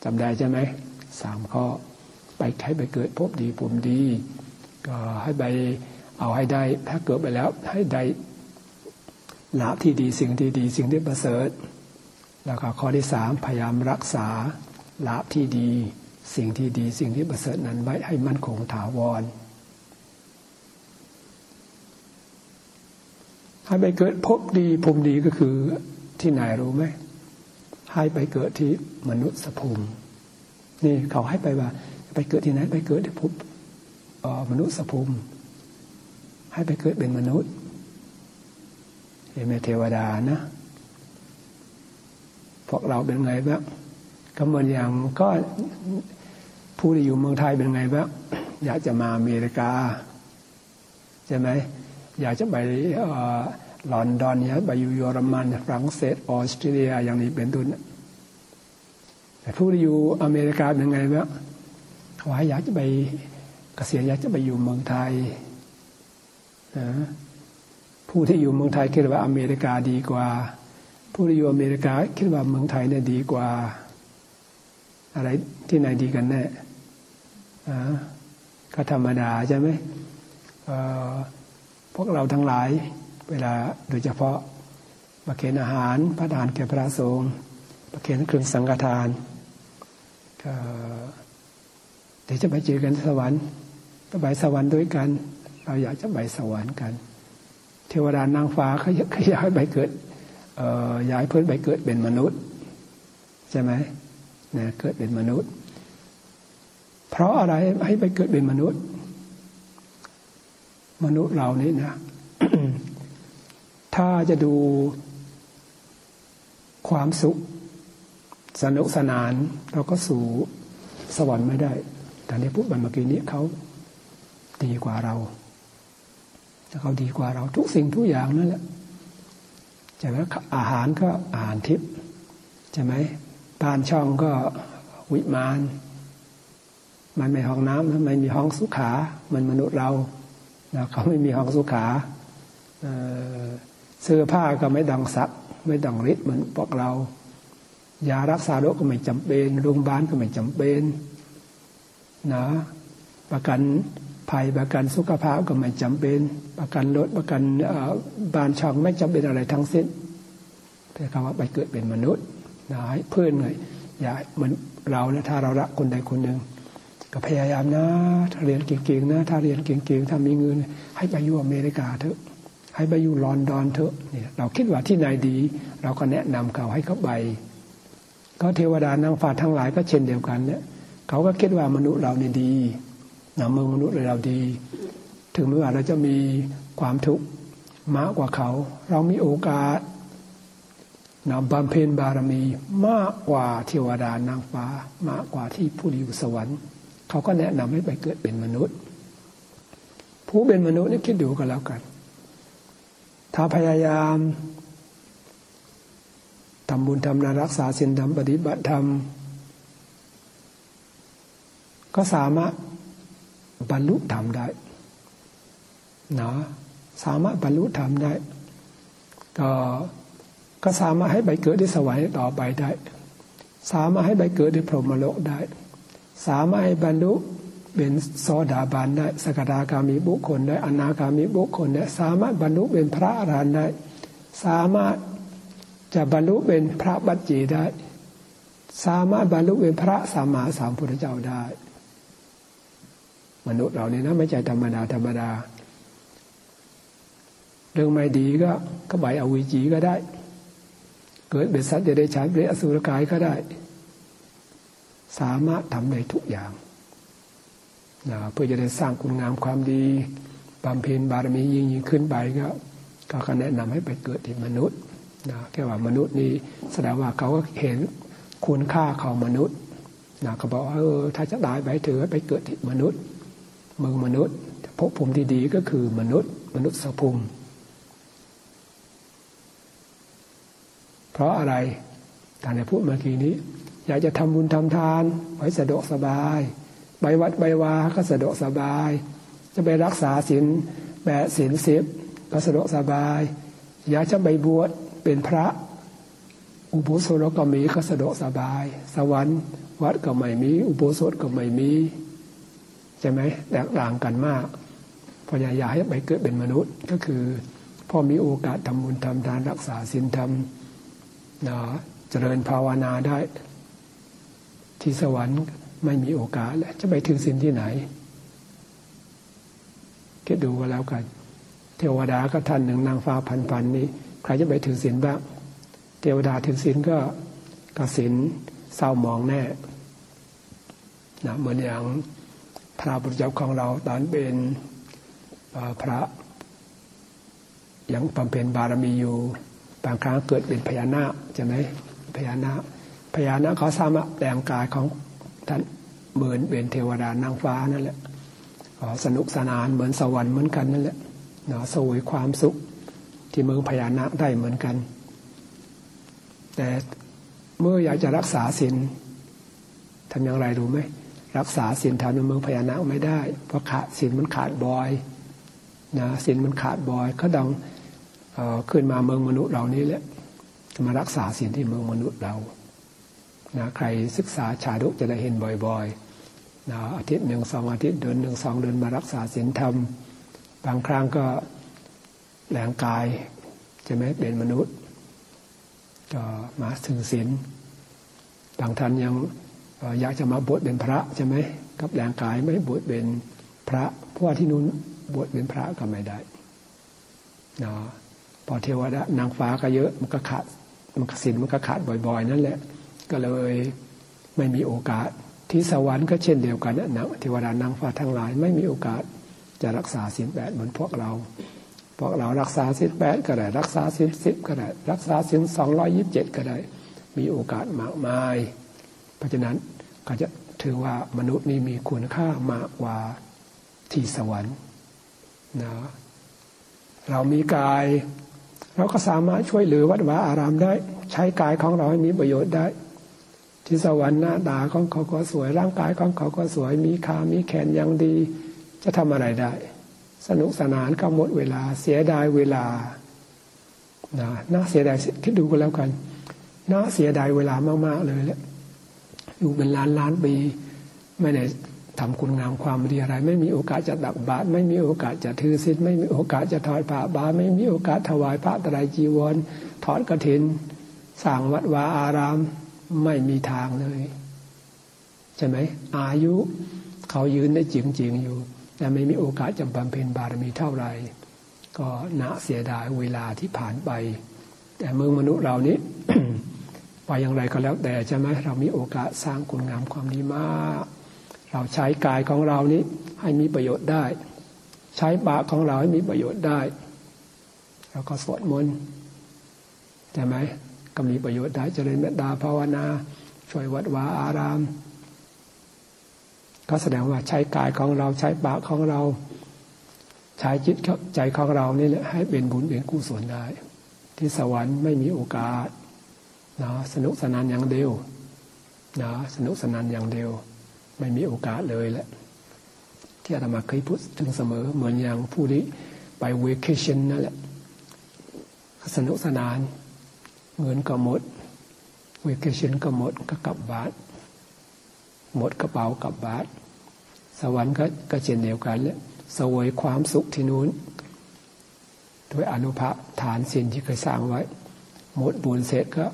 [SPEAKER 1] จำได้ใช่ไหมสามข้อ ไปใช้ไปเกิดพบดีผมดี ก็ให้ไปเอาให้ได้ ถ้าเกิดไปแล้วให้ได้ลาภที่ดีสิ่งที่ดีสิ่งที่ประเสริฐ แล้วก็ข้อที่สามพยายามรักษาลาภที่ดี สิ่งที่ดีสิ่งที่ประเสริฐนั้นไว้ให้มั่นคงถาวรให้ไปเกิดพบดีภูมิดีก็คือที่ไหนรู้ไหมให้ไปเกิดที่มนุษย์สภูมิ นี่เขาให้ไปว่า ไปเกิดที่ไหนไปเกิดที่ภพมนุษย์สภูมิ ให้ไปเกิดเป็นมนุษย์เห็นไหมเทวดานะ พวกเราเป็นไงบ้างก็เหมือนอย่างก็ผู้ที่อยู่เมืองไทยเป็นไงบ้างอยากจะมาอเมริกา ใช่ไหมอยากจะไปลอนดอนอยากไปอยู่เยอรมันฝรั่งเศสออสเตรเลียอย่างนี้เป็นต้นแต่ผู้ที่อยู่อเมริกาเป็นไงบ้าง เขาอยากจะไปเกษียณอยากจะไปอยู่เมืองไทยผู้ที่อยู่เมืองไทยคิดว่าอเมริกาดีกว่า ผู้ที่อยู่อเมริกาคิดว่าเมืองไทยเนี่ยดีกว่า อะไรที่ไหนดีกันแน่ก็ธรรมดาใช่ไหมพวกเราทั้งหลายเวลาโดยเฉพาะประเคนอาหารพระทานแก่พระสงฆ์ประเคนเครื่องสังฆทาน เดี๋ยวจะไปเจอกันสวรรค์ไปสวรรค์ด้วยกัน เราอยากจะไปสวรรค์กัน เทวดานางฟ้าเขาอยากให้ไปเกิดอยากให้เพื่อนไปเกิดเป็นมนุษย์ ใช่ไหมนี่ยเกิดเป็นมนุษย์ เพราะอะไรให้ไปเกิดเป็นมนุษย์ มนุษย์เรานี่นะ ถ้าจะดูความสุข สนุกสนาน เราก็สู่สวรรค์ไม่ได้ แต่ในพูดบันเมื่อกี้นี้เขาดีกว่าเราถ้าเขาดีกว่าเราทุกสิ่งทุกอย่างนั่นแหละใช่ไหมอาหารก็อาหารทิพย์ใช่ไหมบ้านช่องก็วิมาน มันไม่ห้องน้ำนไม่มีห้องสุขา มันมนุษย์เราเขาไม่มีห้องสุขาเสื้อผ้าก็ไม่ดังซัก ไม่ดังฤทธิ์เหมือนพวกเรา ยารักษาโรคก็ไม่จำเป็นโรงพยาบาลก็ไม่จำเป็น นะประกันภัยประกันสุขภาพก็ไม่จำเป็น ประกันรถประกันบ้านช่องไม่จำเป็นอะไรทั้งสิ้นแต่คำว่าไปเกิดเป็นมนุษย์นะให้เพื่อนเลยอย่าเหมือนเรานะถ้าเรารักคนใดคนหนึ่งก็พยายามนะถ้าเรียนเก่งๆนะถ้าเรียนเก่งๆถ้ามีเงิน ให้ไปอยู่อเมริกาเถอะ ให้ไปอยู่ลอนดอนเถอะเนี่ยเราคิดว่าที่ไหนดี เราก็แนะนำเขาให้เขาไปก็เทวดานางฟ้าทั้งหลายก็เช่นเดียวกันเนี่ย เขาก็คิดว่ามนุษย์เราเนี่ยดีนะเมืองมนุษย์เราดี ถึงแม้ว่าเราจะมีความทุกข์มากกว่าเขา เรามีโอกาสนำบำเพ็ญบารมีมากกว่าเทวดานางฟ้า มากกว่าที่ผู้อยู่สวรรค์ เขาก็แนะนำให้ไปเกิดเป็นมนุษย์ ผู้เป็นมนุษย์นี่คิดดูกันแล้วกัน ถ้าพยายามทำบุญทำนารักษาศีลธรรมปฏิบัติธรรม ก็สามารถบรรลุธรรมได้นะสามารถบรรลุธรรมได้ ก็ก็สามารถให้ไปเกิดที่สวรรค์ต่อไปได้ สามารถให้ไปเกิดที่พรหมโลกได้ สามารถให้บรรลุเป็นโสดาบันได้ สกทาคามีบุคคลได้ อนาคามีบุคคลได้ สามารถบรรลุเป็นพระอรหันต์ได้ สามารถจะบรรลุเป็นพระบัจจีได้ สามารถบรรลุเป็นพระสัมมาสัมพุทธเจ้าได้ มนุษย์เราเนี่ยนะไม่ใช่ธรรมดาธรรมดา เรื่องไม่ดีก็ก็ใบอวิจีก็ได้ เกิดเป็นสัตว์จะได้ใช้เป็นอสุรกายก็ได้ สามารถทำได้ทุกอย่างนะเพื่อจะได้สร้างคุณงามความดีบำเพ็ญบารมียิ่งยิ่งขึ้นไปก็ก็แนะนำให้ไปเกิดที่มนุษย์นะแค่ว่ามนุษย์นี้แสดงว่าเขาก็เห็นคุณค่าของมนุษย์นะเขาบอกว่าเออถ้าจะตายไปเถอะไปเกิดที่มนุษย์ เมืองมนุษย์ภพภูมิที่ดีก็คือมนุษย์ มนุษย์สภูมิ เพราะอะไรท่านได้พูดเมื่อกี้นี้ อยากจะทำบุญทำทานไว้สะดวกสบาย ไปวัดไปวาก็สะดวกสบาย จะไปรักษาศีลแปดศีลสิบก็สะดวกสบาย อยากจะไปบวชเป็นพระอุโบสถก็มีก็สะดวกสบาย สวรรค์ วัดก็ไม่มี อุโบสถก็ไม่มี ใช่ไหมแตกต่างกันมากพออยาให้ไปเกิดเป็นมนุษย์ก็คือพอมีโอกาสทำบุญทำทานรักษาศีลธรรมนะเจริญภาวนาได้ ที่สวรรค์ไม่มีโอกาสแล้วจะไปถึงสินที่ไหนคิดดูก็แล้วกัน เทวดาก็ท่านหนึ่งนางฟ้าพันพันนี้ ใครจะไปถึงสินบ้าง เทวดาถึงสินก็กสินเศร้ามองแน่นะเหมือนอย่าง พระบุตรเจ้าของเราตอนเป็นพระยังบำเพ็ญบารมีอยู่บางครั้งเกิดเป็นพญานาคใช่ไหมพญานาคพญานาคเขาสามารถแปลงกายของท่านเหมือนเป็นเทวดานางฟ้านั่นแหละสนุกสนานเหมือนสวรรค์เหมือนกันนั่นแหละเนาะสวยความสุขที่เมืองพญานาคได้เหมือนกัน แต่เมื่ออยากจะรักษาศีลทำอย่างไรรู้ไหม รักษาศีลทำในเมืองพญานาคไม่ได้ เพราะขาดศีลมันขาดบ่อยนะศีลมันขาดบ่อยก็ดังขึ้นมาเมืองมนุษย์เรานี้แหละมารักษาศีลที่เมืองมนุษย์เรานะใครศึกษาชาดกจะได้เห็นบ่อยๆนะอาทิตย์หนึ่งสองอาทิตย์เดือนหนึ่งสองเดือนมารักษาศีลธรรม บางครั้งก็แหลงกายจะไม่เป็นมนุษย์ ก็มาถึงศีลบางท่านยัง อยากจะมาบวชเป็นพระใช่ไหมกับแหลงกายไม่บวชเป็นพระ เพราะว่าที่นู้นบวชเป็นพระก็ไม่ได้นะพอเทวดานางฟ้าก็เยอะมันก็ขาดมันศีลมันก็ขาดบ่อยๆ นั่นแหละ ก็เลยไม่มีโอกาส ที่สวรรค์ก็เช่นเดียวกันนะเทวดานางฟ้าทั้งหลาย ไม่มีโอกาสจะรักษาศีลแปดเหมือนพวกเราพวกเรารักษาศีลแปดก็ได้รักษาศีลสิบก็ได้รักษาศีลสองร้อยยิบเจ็ดก็ได้ มีโอกาสมากมาย เพราะฉะนั้นก็จะถือว่ามนุษย์นี้มีคุณค่ามากกว่าที่สวรรค์นะเรามีกาย เราก็สามารถช่วยเหลือวัดวาอารามได้ ใช้กายของเราให้มีประโยชน์ได้ ที่สวรรค์หน้าตาของเขาก็สวยร่างกายของเขาก็สวยมีขา มีแขนยังดี จะทำอะไรได้ สนุกสนานก็หมดเวลา เสียดายเวลานะน่าเสียดายคิดดูกันแล้วกันน่าเสียดายเวลามากๆเลยแหละ อยู่เป็นล้านล้านปี ไม่ได้ทำคุณงามความดีอะไร ไม่มีโอกาสจะตักบาตรไม่มีโอกาสจะถือศีลไม่มีโอกาสจะถอดผ้าบาไม่มีโอกาสถวายพระตรายจีวรถอดกระถินสร้างวัดวาอารามไม่มีทางเลย ใช่ไหมอายุเขายืนได้จริงๆอยู่ แต่ไม่มีโอกาสจะบำเพ็ญบารมีเท่าไหร่ก็น่าเสียดายเวลาที่ผ่านไป แต่เมืองมนุษย์เรานี้ ไปอย่างไรก็แล้วแต่ใช่ไหมเรามีโอกาสสร้างคุณงามความดีมาก เราใช้กายของเรานี้ให้มีประโยชน์ได้ ใช้ปากของเราให้มีประโยชน์ได้เราก็สวดมนต์ใช่ไหมก็มีประโยชน์ได้เจริญเมตตาภาวนา ช่วยวัดวาอาราม ก็แสดงว่าใช้กายของเราใช้ปากของเรา ใช้จิตใจของเรานี่แหละให้เป็นบุญเป็นกุศลได้ ที่สวรรค์ไม่มีโอกาส นะสนุกสนานอย่างเดียวนะสนุกสนานอย่างเดียว ไม่มีโอกาสเลยแหละ ที่อาตมาเคยพูดถึงเสมอ เหมือนอย่างผู้ที่ไปเวกเคชันนั่นแหละ สนุกสนาน เงินก็หมดเวกชันก็หมดก็กลับบ้านหมดกระเป๋ากลับบ้านสวรรค์ก็ก็เช่นเดียวกันแหละสวยความสุขที่นู้นด้วยอนุภาฐานสินที่เคยสร้างไว้ หมดบุญเสร็จก็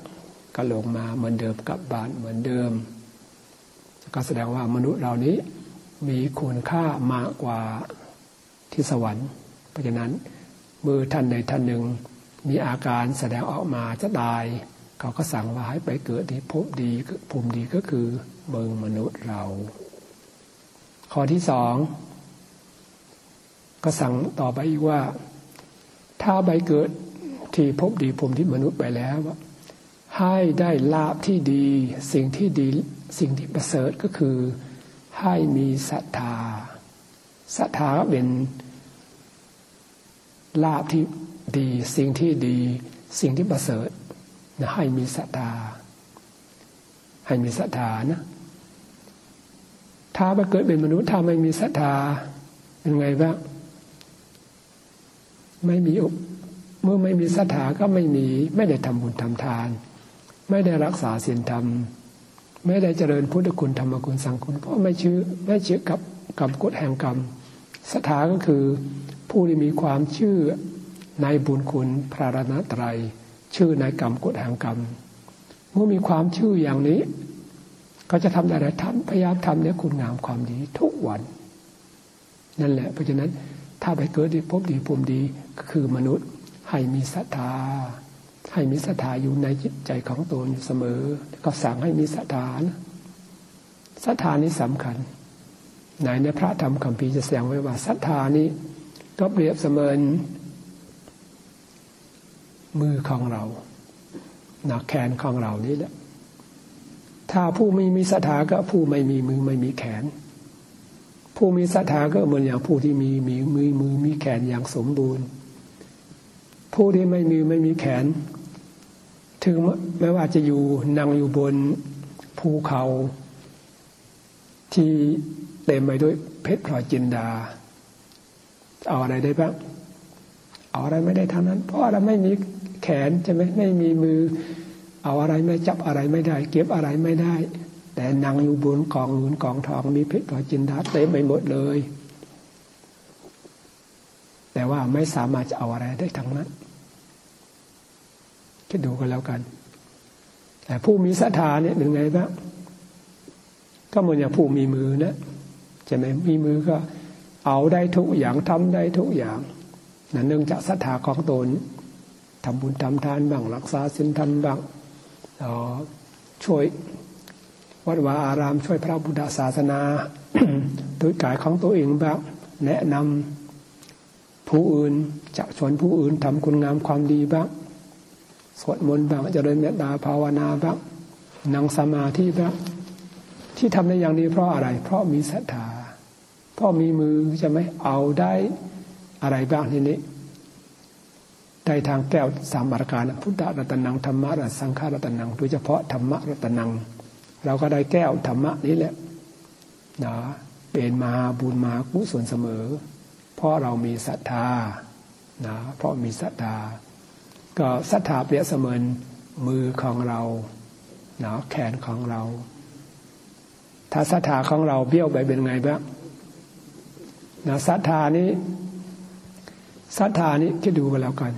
[SPEAKER 1] ก็ลงมาเหมือนเดิมกลับบ้านเหมือนเดิม ก็แสดงว่ามนุษย์เรานี้มีคุณค่ามากกว่าที่สวรรค์ เพราะฉะนั้นมือท่านใดท่านหนึ่งมีอาการแสดงออกมาจะตาย เขาก็สั่งว่าให้ไปเกิดที่ภพดีภูมิดีก็คือเมืองมนุษย์เรา ข้อที่สองก็สั่งต่อไปอีกว่า ถ้าไปเกิดที่ภพดีภูมิที่มนุษย์ไปแล้ว ให้ได้ลาบที่ดี สิ่งที่ดีสิ่งที่ประเสริฐก็คือ ให้มีศรัทธาศรัทธาเป็นลาบที่ดี สิ่งที่ดี สิ่งที่ประเสริฐนะให้มีศรัทธาให้มีศรัทธานะ ถ้าไปเกิดเป็นมนุษย์ถ้าไม่มีศรัทธาเป็นไงบ้างไม่มีเมื่อไม่มีศรัทธาก็ไม่มีไม่ได้ทำบุญทำทาน ไม่ได้รักษาศีลธรรม ไม่ได้เจริญพุทธคุณธรรมคุณสังคุณเพราะไม่เชื่อไม่เชื่อกับกรรมกฎแห่งกรรมศรัทธาก็คือผู้ที่มีความเชื่อในบุญคุณพระรตนตรัย ชื่อในกรรมกฎแห่งกรรมเมื่อมีความชื่ออย่างนี้ ก็จะทำอะไรทำพยายามทำเนี่ยคุณงามความดีทุกวัน นั่นแหละ เพราะฉะนั้นถ้าไปเกิดดีพบดีภูมิดีก็คือมนุษย์ให้มีศรัทธา ให้มีศรัทธาอยู่ในจิตใจของตนอยู่เสมอ ก็สั่งให้มีศรัทธานะศรัทธานี้สำคัญในในพระธรรมคำพีจะแสดงไว้ว่าศรัทธานี้ ก็เปรียบเสมือนมือของเราหนักแขนของเรานี่แหละ ถ้าผู้ไม่มีศรัทธาก็ผู้ไม่มีมือไม่มีแขน ผู้มีศรัทธาก็เหมือนอย่างผู้ที่มีมีมือมือมีแขนอย่างสมบูรณ์ ผู้ที่ไม่มีไม่มีแขน ถึงแม้ว่าจะอยู่นั่งอยู่บนภูเขาที่เต็มไปด้วยเพชรพลอยจินดา เอาอะไรได้บ้าง เอาอะไรไม่ได้ทั้งนั้น เพราะเราไม่มีแขนใช่ไหมไม่มีมือ เอาอะไรไม่จับอะไรไม่ได้ เก็บอะไรไม่ได้ แต่นั่งอยู่บนกองเงินกองทองมีเพชรพลอยจินดาเต็มไปหมดเลย แต่ว่าไม่สามารถจะเอาอะไรได้ทั้งนั้น คิดดูกันแล้วกัน แต่ผู้มีศรัทธาเนี่ยเป็นไงบ้างก็เหมือนอย่างผู้มีมือนะใช่ไหมมีมือก็ เอาได้ทุกอย่างทำได้ทุกอย่างนั่นเนื่องจากศรัทธาของตนทำบุญทำทานบ้างรักษาศีลธรรมบ้างช่วยวัดวาอาราม ช่วยพระพุทธศาสนาโดยกายของตัวเองบ้างแนะนำผู้อื่นจะชวนผู้อื่นทำคุณงามความดีบ้าง สวดมนต์บ้างจะเริญเมตตาภาวนาบ้างนั่งสมาธิบ้างที่ทำได้อย่างนี้เพราะอะไร เพราะมีศรัทธาเพราะมีมือจะไหมเอาได้อะไรบ้างทีนี้ได้ทางแก้วสามบารการพุทธรัตนังธรรมะรัตสังฆรัตนังโดยเฉพาะธรรมะรัตนัง เราก็ได้แก้วธรรมะนี้แหละนะเป็นมาบุญมากุศลเสมอ เพราะเรามีศรัทธานะเพราะมีศรัทธา ก็ศรัทธาเปรียบเสมือนมือของเรานะแขนของเรา ถ้าศรัทธาของเราเบี้ยวไปเป็นไงบ้างนะศรัทธานี้ศรัทธานี้คิดดูไปแล้วกัน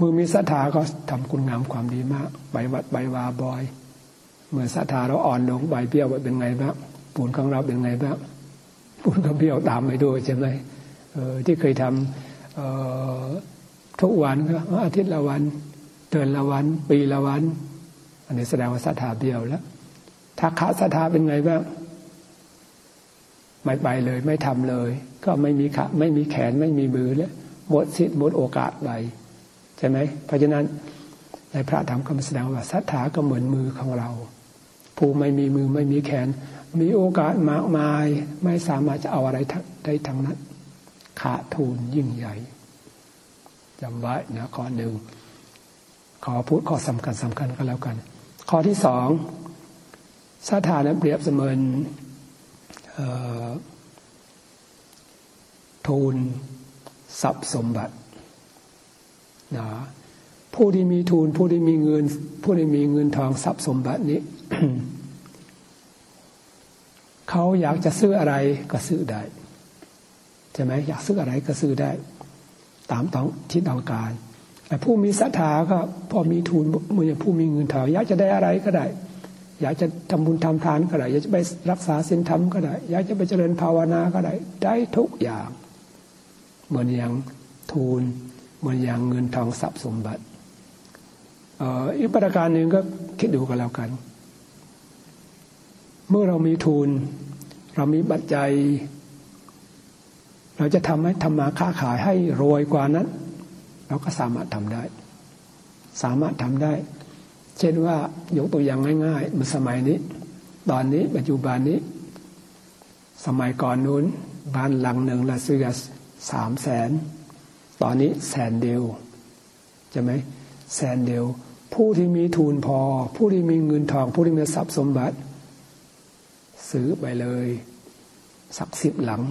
[SPEAKER 1] มือมีศรัทธาก็ทำคุณงามความดีมากใบวัดใบวาบอยเมื่อศรัทธาเราอ่อนลงใบเบี้ยวไปเป็นไงบ้างปูนของเราเป็นไงบ้างปูนก็เบี้ยวตามไปด้วยใช่ไหมที่เคยทำ ทุกวันก็อาทิตย์ละวันเดือนละวัน ปีละวัน อันนี้แสดงว่าศรัทธาเบี้ยวแล้วถ้าขาศรัทธาเป็นไงบ้างไม่ไปเลยไม่ทำเลย ก็ไม่มีขาไม่มีแขนไม่มีมือแล้วหมดสิทธิ์หมดโอกาสไปใช่ไหมเพราะฉะนั้นในพระธรรมก็แสดงว่าศรัทธาก็เหมือนมือของเรา ผู้ไม่มีมือไม่มีแขน มีโอกาสมากมาย ไม่สามารถจะเอาอะไรได้ทั้งนั้นขาดทุนยิ่งใหญ่ จำไว้นะข้อหนึ่งขอพูดข้อสำคัญสำคัญก็แล้วกัน ข้อที่สองศรัทธานเปรียบเสมือนทูลทรัพย์สมบัตินะผู้ที่มีทุนผู้ที่มีเงิน ผู้ที่มีเงินทองทรัพย์สมบัตินี้เขาอยากจะซื้ออะไรก็ซื้อได้ใช่ไหมอยากซื้ออะไรก็ซื้อได้ ตามต้องที่ต้องการแต่ผู้มีศรัทธาก็พอมีทุนเมื่อผู้มีเงินทองอยากจะได้อะไรก็ได้ อยากจะทำบุญทำทานก็ได้ อยากจะไปรักษาศีลธรรมก็ได้ อยากจะไปเจริญภาวนาก็ได้ ได้ทุกอย่าง เหมือนอย่างทูลเหมือนอย่างเงินทองทรัพย์สมบัติอีกประการหนึ่งก็คิดดูกันแล้วกัน เมื่อเรามีทุน เรามีบัตรใจ เราจะทำให้ทำมาค้าขายให้รวยกว่านั้น เราก็สามารถทำได้ สามารถทำได้ เช่นว่ายกตัวอย่างง่ายๆมื่อสมัยนี้ ตอนนี้ปัจจุบันนี้ สมัยก่อนนู้นบ้านหลังหนึ่งละซื้อสามแสนตอนนี้แสนเดียวใช่ไหมแสนเดียว ผู้ที่มีทุนพอ ผู้ที่มีเงินทอง ผู้ที่มีทรัพย์สมบัติ ซื้อไปเลย สักสิบหลัง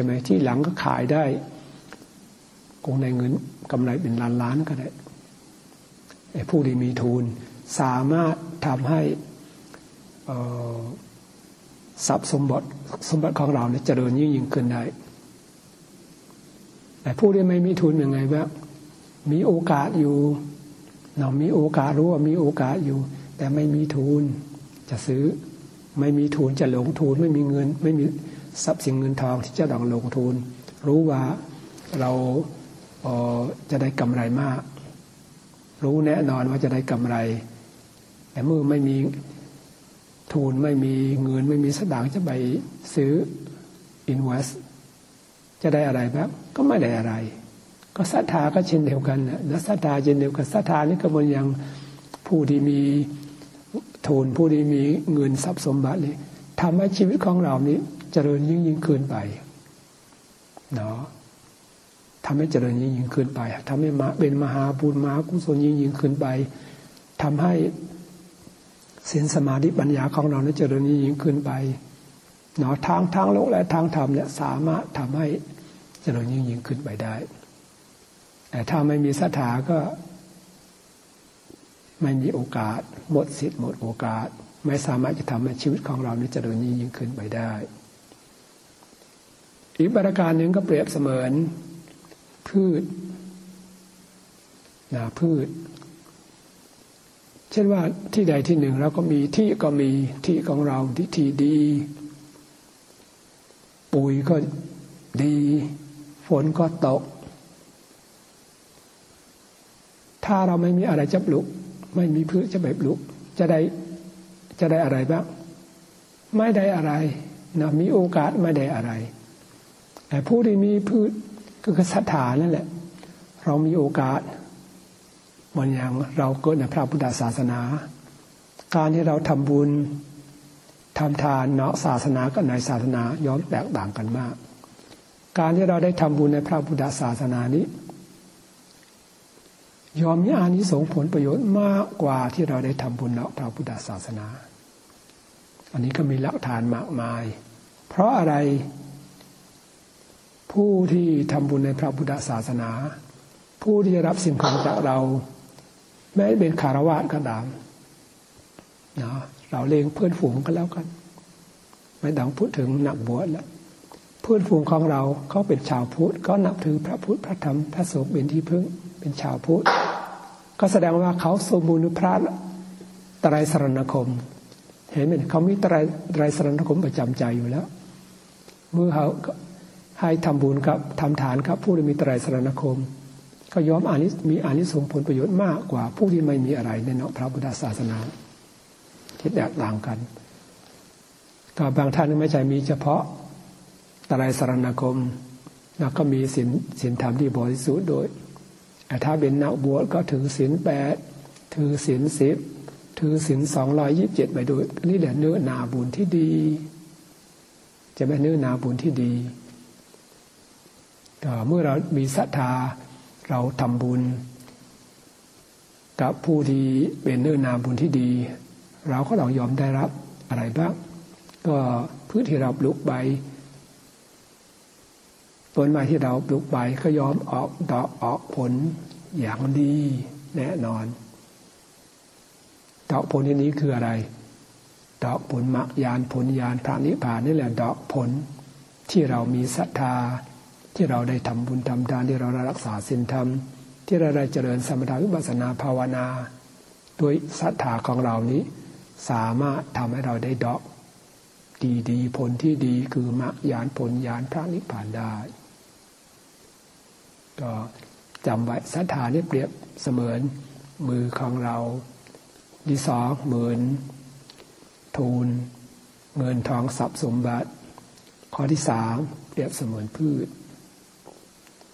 [SPEAKER 1] ช่ไหมที่หลังก็ขายได้คงในเงินกำไรเป็นล้านล้านก็ได้ไอ้ผู้ที่มีทุนสามารถทำให้ทรัพย์สมบัติสมบัติของเราเนี่ยเจริญยิ่งยิ่งขึ้นได้ แต่ผู้ที่ไม่มีทุนยังไงบ้างมีโอกาสอยู่เรามีโอกาสรู้ว่ามีโอกาสอยู่ แต่ไม่มีทุนจะซื้อ ไม่มีทุนจะลงทุนไม่มีเงิน ไม่มี ทรัพย์สินเงินทองที่จะต้องลงทุน รู้ว่าเราจะได้กำไรมาก รู้แน่นอนว่าจะได้กำไร แต่เมื่อไม่มีทุนไม่มีเงินไม่มีสตางค์จะไปซื้ออินเวสจะได้อะไรบ้างก็ไม่ได้อะไร ก็ศรัทธาก็เช่นเดียวกันนะศรัทธาเช่นเดียวกันศรัทธานี่ก็เหมือนอย่างผู้ที่มีทุนผู้ที่มีเงินทรัพย์สมบัตินี่ทำให้ชีวิตของเรานี้ เจริญยิ่งยิ่งขึ้นไปเนาะทำให้เจริญยิ่งยิ่งขึ้นไปทำให้มาเป็นมหาบุญมหากุศลยิ่งยิ่งขึ้นไปทำให้ศีลสมาธิปัญญาของเราเนั้นเจริญยิ่งยิ่งขึ้นไปเนาะทางทางโลกและทางธรรมเนี่ยสามารถทำให้เจริญยิ่งยิ่งขึ้นไปได้ แต่ถ้าไม่มีศรัทธาก็ ไม่มีโอกาส หมดสิทธิ์หมดโอกาส ไม่สามารถจะทำให้ชีวิตของเรานี้เจริญยิ่งยิ่งขึ้นไปได้ อีกประการหนึ่งก็เปรียบเสมือนพืชนะพืช เช่นว่าที่ใดที่หนึ่งเราก็มีที่ก็มีที่ของเราที่ที่ดี ปุ๋ยก็ดี ฝนก็ตก ถ้าเราไม่มีอะไรจะปลูกไม่มีพืชจะแบบปลูกจะได้จะได้อะไรบ้าง ไม่ได้อะไรนะมีโอกาสไม่ได้อะไร แต่ผู้ที่มีพืชก็คือศรัทธานั่นแหละ เรามีโอกาสวันอย่างเราเกิดในพระพุทธศาสนา การที่เราทำบุญทำทานเนาะศาสนากับในศาสนาย้อมแตกต่างกันมาก การที่เราได้ทำบุญในพระพุทธศาสนานี้ยอมมีอานิสงส์ผลประโยชน์มากกว่าที่เราได้ทำบุญเนาะพระพุทธศาสนา อันนี้ก็มีหลักฐานมากมาย เพราะอะไร ผู้ที่ทำบุญในพระพุทธศาสนา ผู้ที่จะรับสิ่งของจากเรา แม้เป็นคารวะก็ตามนะเราเลี้ยงเพื่อนฝูงก็แล้วกัน ไม่ต้องพูดถึงนักบวชแล้วเพื่อนฝูงของเราเขาเป็นชาวพุทธก็นับถือพระพุทธพระธรรมพระสงฆ์เป็นที่พึ่งเป็นชาวพุทธก็แสดงว่าเขาสมบูรณ์พระตรายสรณคม เห็นไหมเขามีตรายตรายสรณคมประจำใจอยู่แล้ว เมื่อเขา ให้ทำบุญกับทำฐานครับผู้ที่มีตรายสรณคม ก็ยอมอานิมีอานิสงส์ผลประโยชน์มากกว่าผู้ที่ไม่มีอะไรในเนาะพระพุทธศาสนาคิดแตกต่างกันก็บางท่านไม่ใช่มีเฉพาะตรายสรณคมแล้วก็มีศีลศีลธรรมที่บริสุทธิ์โดยแต่ถ้าเป็นนักบวชก็ถือศีลแปดถือศีลสิบถือศีลสองร้อยยิบเจ็ดไปโดยนี่แหละเนื้อนาบุญที่ดี จะเป็นเนื้อนาบุญที่ดี เมื่อเรามีศรัทธาเราทำบุญ กับผู้ที่เป็นเนื้อนาบุญที่ดี เราก็ต้องยอมได้รับอะไรบ้าง ก็พืชที่เราปลูกใบต้นไม้ที่เราปลูกใบก็ยอมออกดอกออกผลอย่างดีแน่นอน ดอกผลที่นี้คืออะไร ดอกผลมรรคยานผลยานพระนิพพานนี่แหละดอกผลที่เรามีศรัทธา ที่เราได้ทำบุญทำทานที่เรารักษาศีลธรรม ที่เราได้เจริญสมถะวิปัสสนาภาวนาด้วยศรัทธาของเรานี้ สามารถทำให้เราได้ดอกดีดีผลที่ดีคือมรรคญาณผลญาณพระนิพพานได้ ก็จำไว้ศรัทธานี่เปรียบเสมือนมือของเราดีสองเหมือนทูลเงินทองทรัพย์สมบัติ ข้อที่สามเปรียบเสมือนพืช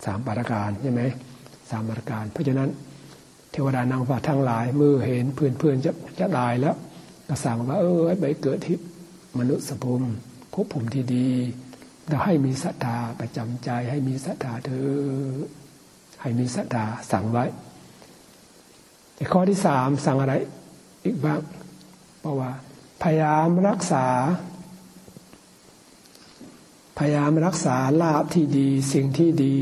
[SPEAKER 1] สามปารการใช่ไหมสามปารการ เพราะฉะนั้นเทวดานางฟ้าทั้งหลายเมื่อเห็นเพื่อนเพื่อนจะจะตายแล้วก็สั่งว่า เออไปเกิดที่มนุษย์สภพภพภูมิที่ดีเราให้มีศรัทธาประจำใจ ให้มีศรัทธาเธอให้มีศรัทธาสั่งไว้ข้อที่สามสั่งอะไรอีกบ้างเพราะว่า พยายามรักษา พยายามรักษาลาบที่ดี สิ่งที่ดี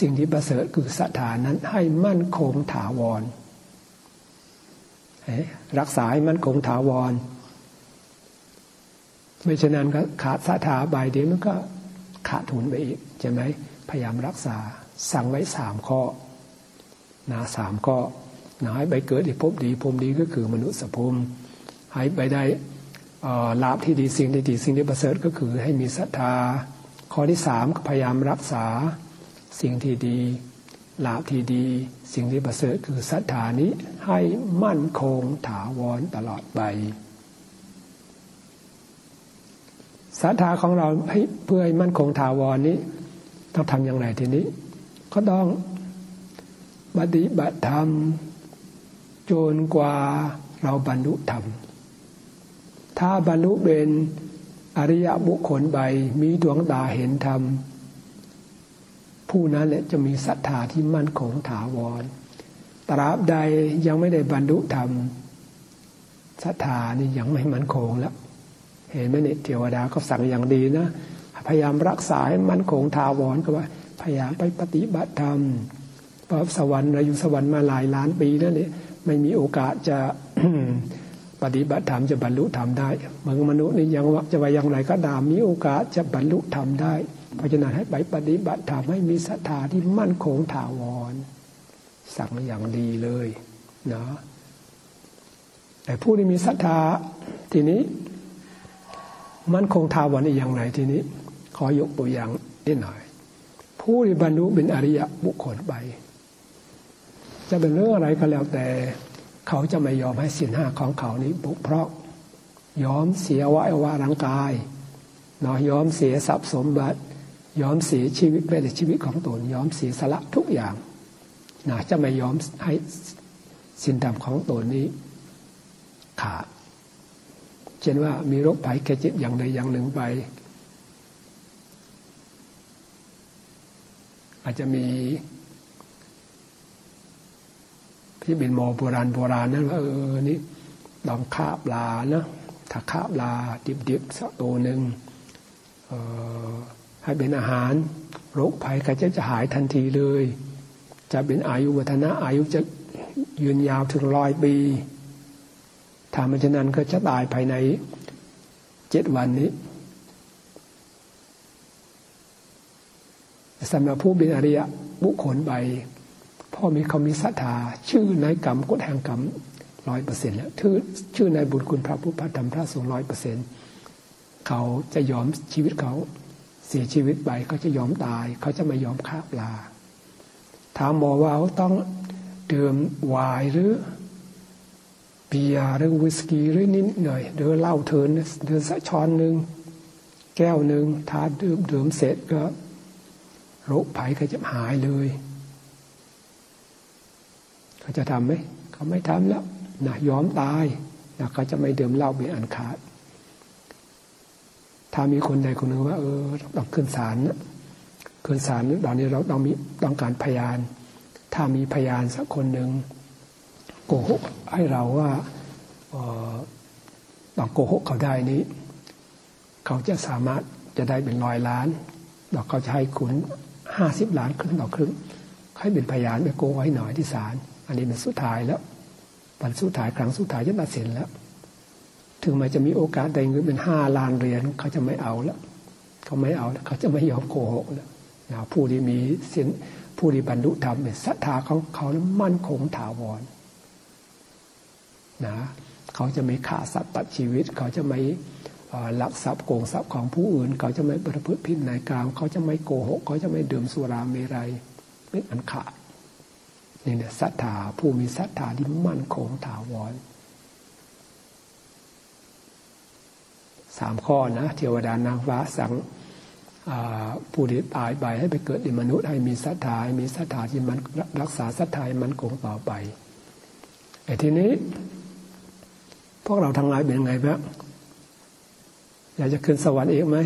[SPEAKER 1] สิ่งที่ประเสริฐคือสถานนั้นให้มั่นคงถาวร รักษาให้มั่นคงถาวร ไม่เช่นนั้นก็ขาดสถาใบเดียวมันก็ขาดทุนไปอีกใช่ไหมพยายามรักษาสั่งไว้สามข้อนะสามข้อนะให้ไปเกิดอีกภพดีภพดีก็คือมนุษย์สภพให้ไปได้ลาบที่ดีสิ่งที่ดีสิ่งที่ประเสริฐก็คือให้มีศรัทธาข้อที่สามพยายามรักษา สิ่งที่ดีลาภที่ดี สิ่งที่ประเสริฐคือศรัทธานี้ให้มั่นคงถาวรตลอดไปศรัทธาของเราให้เพื่อให้มั่นคงถาวรนี้ ต้องทำอย่างไรทีนี้ ก็ต้องปฏิบัติธรรมจนกว่าเราบรรลุธรรม ถ้าบรรลุเป็นอริยบุคคลใบมีดวงตาเห็นธรรม ผู้นั้นแหละจะมีศรัทธาที่มั่นคงถาวร ตราบใดยังไม่ได้บรรลุธรรมศรัทธานี่ยังไม่มั่นคงแล้ว เห็นไหมเนี่ยเทวดาก็สั่งอย่างดีนะ พยายามรักษาให้มั่นคงถาวรก็ว่า พยายามไปปฏิบัติธรรมเพราะสวรรค์เราอยู่สวรรค์มาหลายล้านปีแล้วเนี่ยไม่มีโอกาสจะปฏิบัติธรรมจะบรรลุธรรมได้เมืองมนุษย์นี่ยังจะว่าอย่างไรก็ตามมีโอกาสจะบรรลุธรรมได้ เพราะฉะนั้นให้ไปปฏิบัติธรรมให้มีศรัทธาที่มั่นคงถาวร สั่งอย่างดีเลยเนาะแต่ผู้ที่มีศรัทธาทีนี้ มั่นคงถาวรอีกอย่างไรทีนี้ ขอยกตัวอย่างนิดหน่อย ผู้ที่บรรลุเป็นอริยบุคคลไป จะเป็นเรื่องอะไรก็แล้วแต่ เขาจะไม่ยอมให้สินห้าของเขานี้บุกเพราะยอมเสียวัยวะร่างกายเนาะยอมเสียทรัพย์สมบัติ ยอมเสียชีวิตไปในชีวิตของตนยอมเสียสละทุกอย่างนะจะไม่ยอมให้สินดำของตนนี้ขาดเช่นว่ามีโรคภัยแค่จิตอย่างใดอย่างหนึ่งไป อาจจะมีที่เป็นหมอโบราณโบราณนั่นว่าเออนี่ลองฆ่าปลานะถ้าฆ่าปลาดิบๆสักตัวหนึ่งเออ ให้เป็นอาหารโรคภัยก็จะจะหายทันทีเลย จะเป็นอายุวัฒนะอายุจะยืนยาวถึงร้อยปีถ้ามันฉะนั้นก็จะตายภายในเจ็ดวันนี้สำหรับผู้เป็นอริยบุคคลใบพ่อมีเขามีศรัทธาชื่อนายกรรมกฎแห่งกรรมร้อยเปอร์เซ็นต์แล้วชื่อชื่อนายบุญคุณพระพุทธธรรมพระสงฆ์ร้อยเปอร์เซ็นต์เขาจะยอมชีวิตเขา เสียชีวิตไปเขาจะยอมตาย เขาจะไม่ยอมฆ่าปลา ถามหมอว่าเขาต้องดื่มวายหรือเบียร์หรือวิสกี้หรือนิดหน่อยเดือเหล้าเทินเดือสักช้อนหนึ่งแก้วหนึ่งทาดื่มดื่มเสร็จก็โรคภัยก็จะหายเลยเขาจะทำไหมเขาไม่ทำแล้วนะยอมตายนะเขาจะไม่ดื่มเหล้าเป็นอันขาด ถ้ามีคนใดคนหนึ่งว่า เออต้องขึ้นศาลนะขึ้นศาลตอนนี้เราต้องมีต้องการพยาน ถ้ามีพยานสักคนหนึ่งโกหกให้เราว่าต้องโกหกเขาได้นี้ เขาจะสามารถจะได้เป็นร้อยล้านดอกเขาจะให้คุณห้าสิบล้านครึ่งต่อครึ่งให้เป็นพยานไปโกงไว้หน่อยที่ศาลอันนี้เป็นสุดท้ายแล้ววันสุดท้ายครั้งสุดท้ายจะตัดสินแล้ว ถึงแม้จะมีโอกาสได้เงินเป็นห้าล้านเหรียญเขาจะไม่เอาแล้วเขาไม่เอาเขาจะไม่ยอมโกหกแล้วนะผู้ที่มีสินผู้ที่บรรลุธรรมเป็นศรัทธาของเขานั้นมั่นคงถาวรนะเขาจะไม่ฆ่าสัตว์ตัดชีวิต เขาจะไม่ลักทรัพย์โกงทรัพย์ของผู้อื่น เขาจะไม่ประพฤติผิดในกลางเขาจะไม่โกหก เขาจะไม่ดื่มสุราเมรัยเป็นอันขาดนี่เนี่ยศรัทธาผู้มีศรัทธาที่มั่นคงถาวร สามข้อนะเทวดานางฟ้าสั่งผู้ที่ตายไปให้ไปเกิดในมนุษย์ให้มีศรัทธาให้มีศรัทธาที่มันรักษาศรัทธามันคงต่อไปไอ้ทีนี้ พวกเราทั้งหลายเป็นยังไงบ้างอยากจะขึ้นสวรรค์เองไหม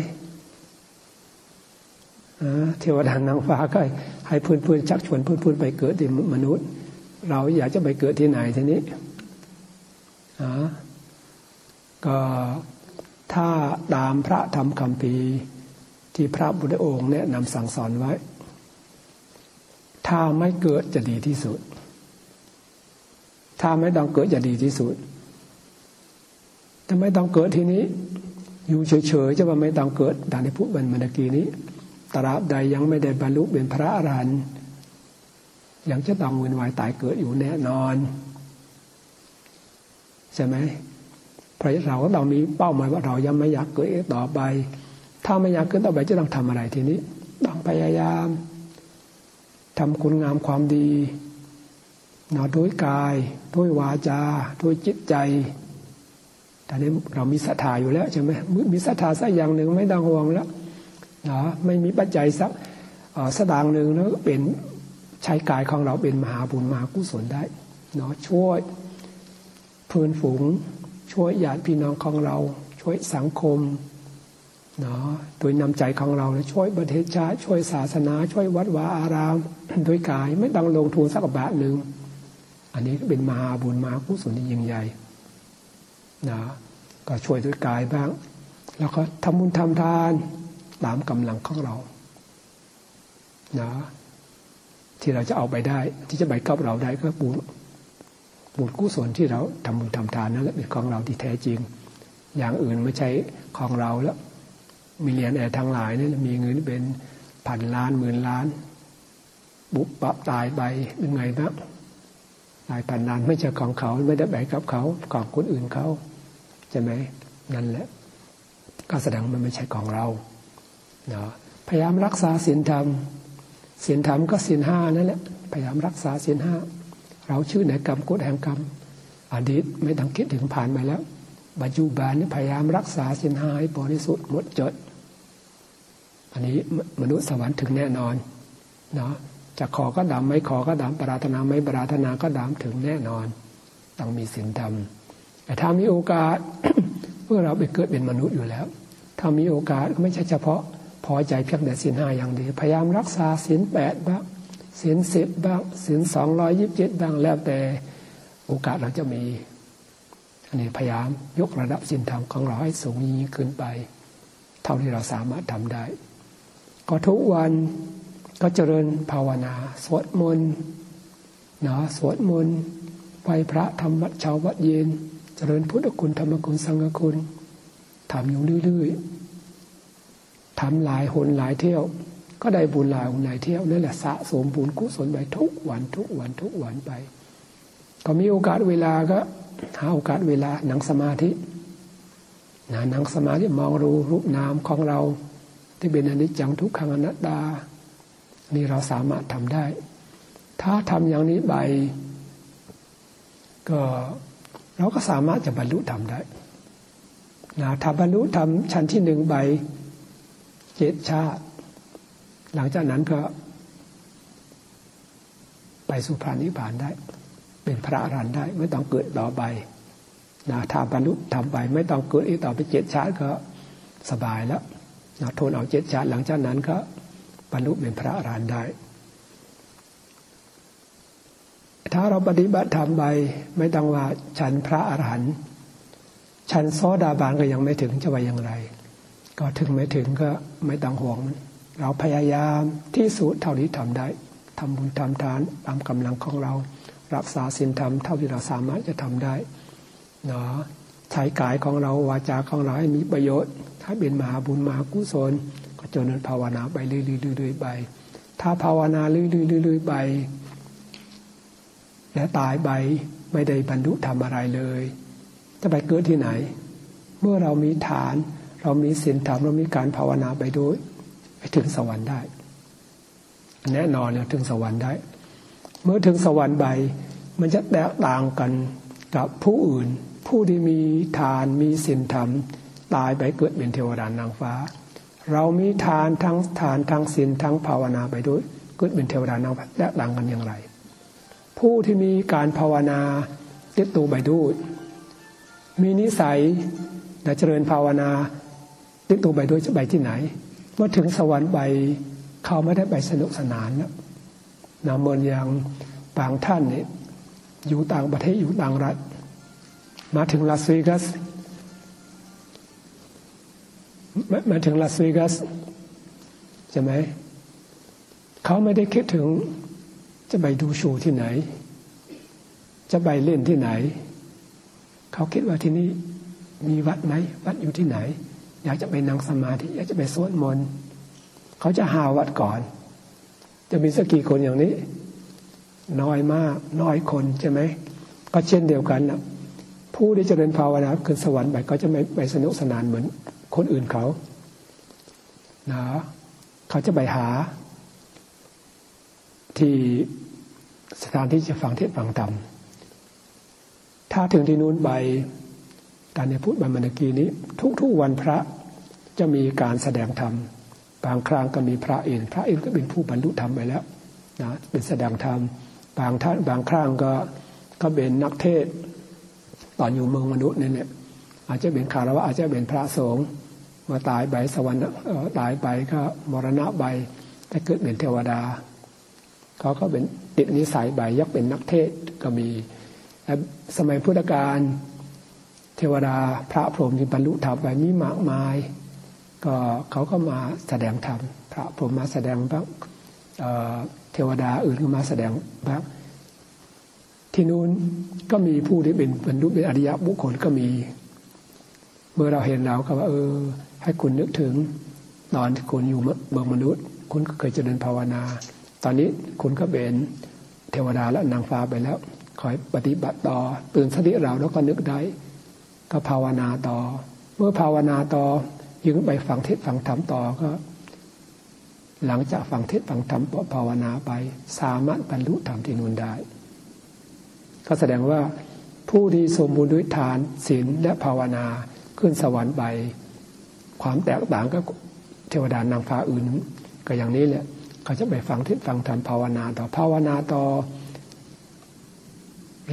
[SPEAKER 1] เทวดานางฟ้าก็ให้เพื่อนๆชักชวนเพื่อนๆไปเกิดในมนุษย์ เราอยากจะไปเกิดที่ไหนทีนี้ก็ ถ้าตามพระธรรมคำพีที่พระบุทธองค์แนะนำสั่งสอนไว้ ถ้าไม่เกิดจะดีที่สุด ถ้าไม่ต้องเกิดจะดีที่สุดถ้าไม่ต้องเกิดทีนี้ อยู่เฉยๆจะว่าไม่ต้องเกิดดังที่พูดบันเมื่อกี้นี้ตราบใดยังไม่ได้บรรลุเป็นพระอรหันต์ยังจะต้องเวียนว่ายตายเกิดอยู่แน่นอน ใช่ไหม พราะเราก็ต้องมีเป้าหมายว่าเรายังไม่อยากเกิดต่อไป ถ้าไม่อยากเกิดต่อไปจะต้องทำอะไรทีนี้ต้องพยายามทำคุณงามความดีเนาะด้วยกายด้วยวาจาด้วยจิตใจตอนนี้เรามีศรัทธาอยู่แล้วใช่ไหมมีศรัทธาสักอย่างหนึ่งไม่ต้องห่วงแล้วเนาะไม่มีปัจจัยสักสตางหนึ่งแล้วเป็นใช้กายของเราเป็นมหาบุญมหากุศลได้เนาะช่วยพื้นฝูง ช่วยญาติพี่น้องของเรา ช่วยสังคมเนาะโดยนำใจของเราช่วยประเทศชาติช่วยศาสนา ช่วยวัดวาอารามด้วยกายไม่ต้องลงทุนสักบาทหนึ่งอันนี้ก็เป็นมหาบุญมหากุศลที่ยิ่งใหญ่นะก็ช่วยด้วยกายบ้าง แล้วก็ทำบุญทำทานตามกำลังของเรานะที่เราจะเอาไปได้ ที่จะไปกับเราได้ก็บุญ บุญกุศลที่เราทำบุญทำทานนั่นแหละเป็นของเราที่แท้จริง อย่างอื่นไม่ใช่ของเราแล้วมีเหรียญแอร์ทั้งหลายนี่มีเงินเป็นพันล้านหมื่นล้าน บุบปับตายไปเป็นไงบ้างตายพันล้านไม่ใช่ของเขาไม่ได้แบ่งกับเขาของคนอื่นเขาใช่ไหมนั่นแหละ ก็แสดงมันไม่ใช่ของเราเนาะพยายามรักษาศีลธรรมศีลธรรมก็ศีลห้านั่นแหละพยายามรักษาศีลห้า เราชื่อไหนกรรมกฎแห่งกรรม อดีตไม่ต้องคิดถึงผ่านไปแล้วปัจจุบันนี่พยายามรักษาศีลห้าให้บริสุทธิ์หมดจด อันนี้มนุษย์สวรรค์ถึงแน่นอนเนาะจะขอก็ดำไม่ขอก็ดำปรารถนาไม่ปรารถนาก็ดำถึงแน่นอน ต้องมีศีลธรรมแต่ถ้ามีโอกาสเมื่อเราไปเกิดเป็นมนุษย์อยู่แล้ว ถ้ามีโอกาสก็ไม่ใช่เฉพาะพอใจเพียงแต่ศีลห้าอย่างเดียวพยายามรักษาศีลแปดบ้าง ศีลสิบบ้างศีลสองร้อยยิบเจ็ดบ้างแล้วแต่โอกาสเราจะมีอันนี้พยายามยกระดับศีลธรรมของเราให้สูงยิ่งขึ้นไป เท่าที่เราสามารถทำได้ ก็ทุกวันก็เจริญภาวนา สวดมนต์นะสวดมนต์ไหวพระทำวัดเช้าวัดเย็น เจริญพุทธคุณธรรมคุณสังฆคุณทำอยู่เรื่อยๆทำหลายหนหลายเที่ยว ก็ได้บุญหลายหนหลายเที่ยวนั่นแหละสะสมบุญกุศลไปทุกวันทุกวันทุกวันไป ก็มีโอกาสเวลาก็หาโอกาสเวลาหนังสมาธินะหนังสมาธิมองรู้รูปนามของเรา ที่เป็นอนิจจังทุกขังอนัตตา นี่เราสามารถทำได้ ถ้าทำอย่างนี้ไปก็เราก็สามารถจะบรรลุธรรมได้นะถ้าบรรลุธรรมชั้นที่หนึ่งใบเจ็ดชาติ หลังจากนั้นก็ ไปสู่พระนิพานได้ เป็นพระอรหันต์ได้ ไม่ต้องเกิดต่อไปนะถ้าบรรลุทำไป ไม่ต้องเกิดอีกต่อไปเจ็ดชาติก็สบายแล้วนะทนเอาเจ็ดชาติหลังจากนั้นก็บรรลุเป็นพระอรหันต์ได้ ถ้าเราปฏิบัติธรรมไปไม่ต้องว่าฉันพระอรหันต์ฉันโซดาบานก็ยังไม่ถึงจะว่าอย่างไร ก็ถึงไม่ถึงก็ไม่ต้องห่วงมัน เราพยายามที่สุดเท่าที่ทำได้ทำบุญทำทานตามกำลังของเรา รักษาศีลธรรมเท่าที่เราสามารถจะทำได้เนาะใช้กายของเราวาจาของเราให้มีประโยชน์ ถ้าเป็นมหาบุญมหากุศลก็จนภาวนาไปเรื่อยๆไป ถ้าภาวนาเรื่อยๆไปและตายไปไม่ได้บรรลุทำอะไรเลย จะไปเกิดที่ไหน เมื่อเรามีฐาน เรามีศีลธรรมเรามีการภาวนาไปด้วย ถึงสวรรค์ได้ แน่นอนเนี่ยถึงสวรรค์ได้ เมื่อถึงสวรรค์ไปมันจะแตกต่างกันกับผู้อื่น ผู้ที่มีทานมีศีลธรรม ตายไปเกิดเป็นเทวดานางฟ้า เรามีทานทั้งทานทั้งศีลทั้งภาวนาไปด้วยเกิดเป็นเทวดานางฟ้าแตกต่างกันอย่างไร ผู้ที่มีการภาวนาติดตัวไปด้วยมีนิสัยและเจริญภาวนาติดตัวไปด้วยจะไปที่ไหน เมื่อถึงสวรรค์ไปเขาไม่ได้ไปสนุกสนานนะนะเหมือนอย่างบางท่านเนี่ยอยู่ต่างประเทศอยู่ต่างรัฐ มาถึงลาสเวกัสมาถึงลาสเวกัสใช่ไหมเขาไม่ได้คิดถึงจะไปดูโชว์ที่ไหน จะไปเล่นที่ไหน เขาคิดว่าที่นี่มีวัดไหมวัดอยู่ที่ไหน อยากจะไปนั่งสมาธิอยากจะไปสวดมนต์เขาจะหาวัดก่อน จะมีสักกี่คนอย่างนี้ น้อยมากน้อยคนใช่ไหมก็เช่นเดียวกันนะผู้ที่จะเรียนภาวนาขึ้นสวรรค์ไปก็จะไม่ไปสนุกสนานเหมือนคนอื่นเขานะเขาจะไปหา ที่สถานที่จะฟังเทศฟังธรรมถ้าถึงที่นู้นไป การในพุทธบัมมนกีนี้ ทุกๆวันพระจะมีการแสดงธรรมบางครั้งก็มีพระเองพระเองก็เป็นผู้บรรลุธรรมไปแล้วนะเป็นแสดงธรรมบางท่านบางครั้งก็ก็เป็นนักเทศตอนอยู่เมืองมนุษย์นี่เนี่ยอาจจะเป็นคารวะอาจจะเป็นพระสงฆ์มาตายไปสวรรค์ตายไปก็มรณะไปแต่เกิดเป็นเทวดาเขาก็เป็นติดนิสัยใบยักเป็นนักเทศก็มีสมัยพุทธกาล วดาพระพรหมที่บรรลุธรรมไปมีมากมาย ก็เขาก็มาแสดงธรรมพระพรหมมาแสดงบ้างเทวดาอื่นก็มาแสดงบ้างที่นู้นก็มีผู้ที่เป็นบรรลุเป็นอริยบุคคลก็มี เมื่อเราเห็นเราก็ว่าเออ ให้คุณนึกถึงตอนคุณอยู่เมืองมนุษย์ คุณก็เคยเจริญภาวนา ตอนนี้คุณก็เป็นเทวดาและนางฟ้าไปแล้วคอยปฏิบัติต่อตื่นสติเราแล้วก็นึกได้ ก็ภาวนาต่อ เมื่อภาวนาต่อยึงไปฟังเทศฟังธรรมต่อก็ หลังจากฟังเทศฟังธรรมภาวนาไป สามารถบรรลุธรรมที่นู่นได้ ก็แสดงว่าผู้ที่สมบูรณ์ด้วยทานศีลและภาวนาขึ้นสวรรค์ไปความแตกต่างก็เทวดานางฟ้าอื่น ก็อย่างนี้แหละเขาจะไปฟังเทศฟังธรรมภาวนาต่อภาวนาต่อ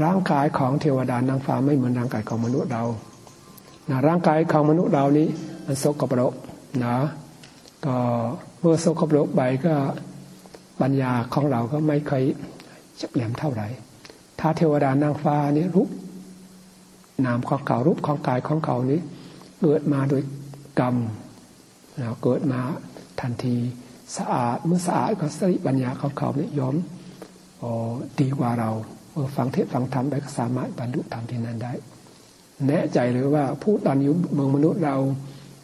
[SPEAKER 1] ร่างกายของเทวดานางฟ้าไม่เหมือนร่างกายของมนุษย์เรา นะร่างกายของมนุษย์เรานี้ มันสกปรกนะก็เมื่อสกปรกไปก็ปัญญาของเราก็ไม่เคยจับแหลมเท่าไหร่ถ้าเทวดานางฟ้านี้รูปนามของเขารูปของกายของเขานี้ เกิดมาโดยกรรมนะเกิดมาทันทีสะอาดเมื่อสะอาดก็สติปัญญาของเขาเนี่ยยอมดีกว่าเราเมื่อฟังเทศฟังธรรมได้ก็สามารถบรรลุธรรมที่นั้นได้ แน่ใจเลยว่าผู้ตอนอยู่เมืองมนุษย์เรา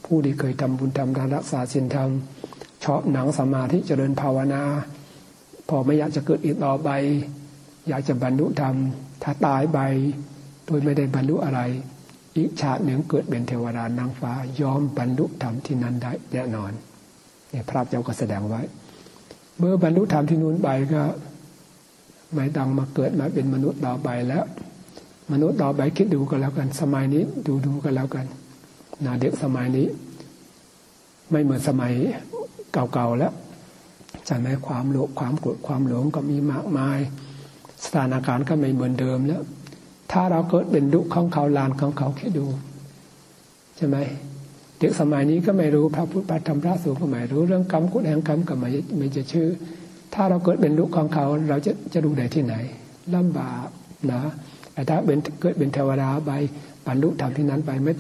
[SPEAKER 1] ผู้ที่เคยทำบุญทำทานรักษาศีลธรรมชอบหนังสมาธิเจริญภาวนา พอไม่อยากจะเกิดอีกต่อไป อยากจะบรรลุธรรม ถ้าตายไปโดยไม่ได้บรรลุอะไร อีกชาติหนึ่งเกิดเป็นเทวดานางฟ้ายอมบรรลุธรรมที่นั้นได้แน่นอนเนี่ยพระเจ้าก็แสดงไว้ เมื่อบรรลุธรรมที่นู้นไปก็ ไม่ต้องมาเกิดมาเป็นมนุษย์ต่อไปแล้ว มนุษย์ต่อไปคิดดูกันแล้วกัน สมัยนี้ดูดูกันแล้วกันนาเด็กสมัยนี้ ไม่เหมือนสมัยเก่าๆแล้วจะไหมความโลภความโกรธความหลงก็มีมากมาย สถานการณ์ก็ไม่เหมือนเดิมแล้ว ถ้าเราเกิดเป็นดุของเขาลานของเขาแค่ดูใช่ไหมเด็กสมัยนี้ก็ไม่รู้พระพุทธธรรมพระสงฆ์ก็ไม่รู้เรื่องกรรมกุศลแห่งกรรมก็ไม่ไม่จะชื่อ ถ้าเราเกิดเป็นลูกของเขา เราจะจะดูได้ที่ไหนลำบากนะ แต่ถ้าเป็นเกิดเป็นเทวดาไปบรรลุธรรมที่นั้นไปไม่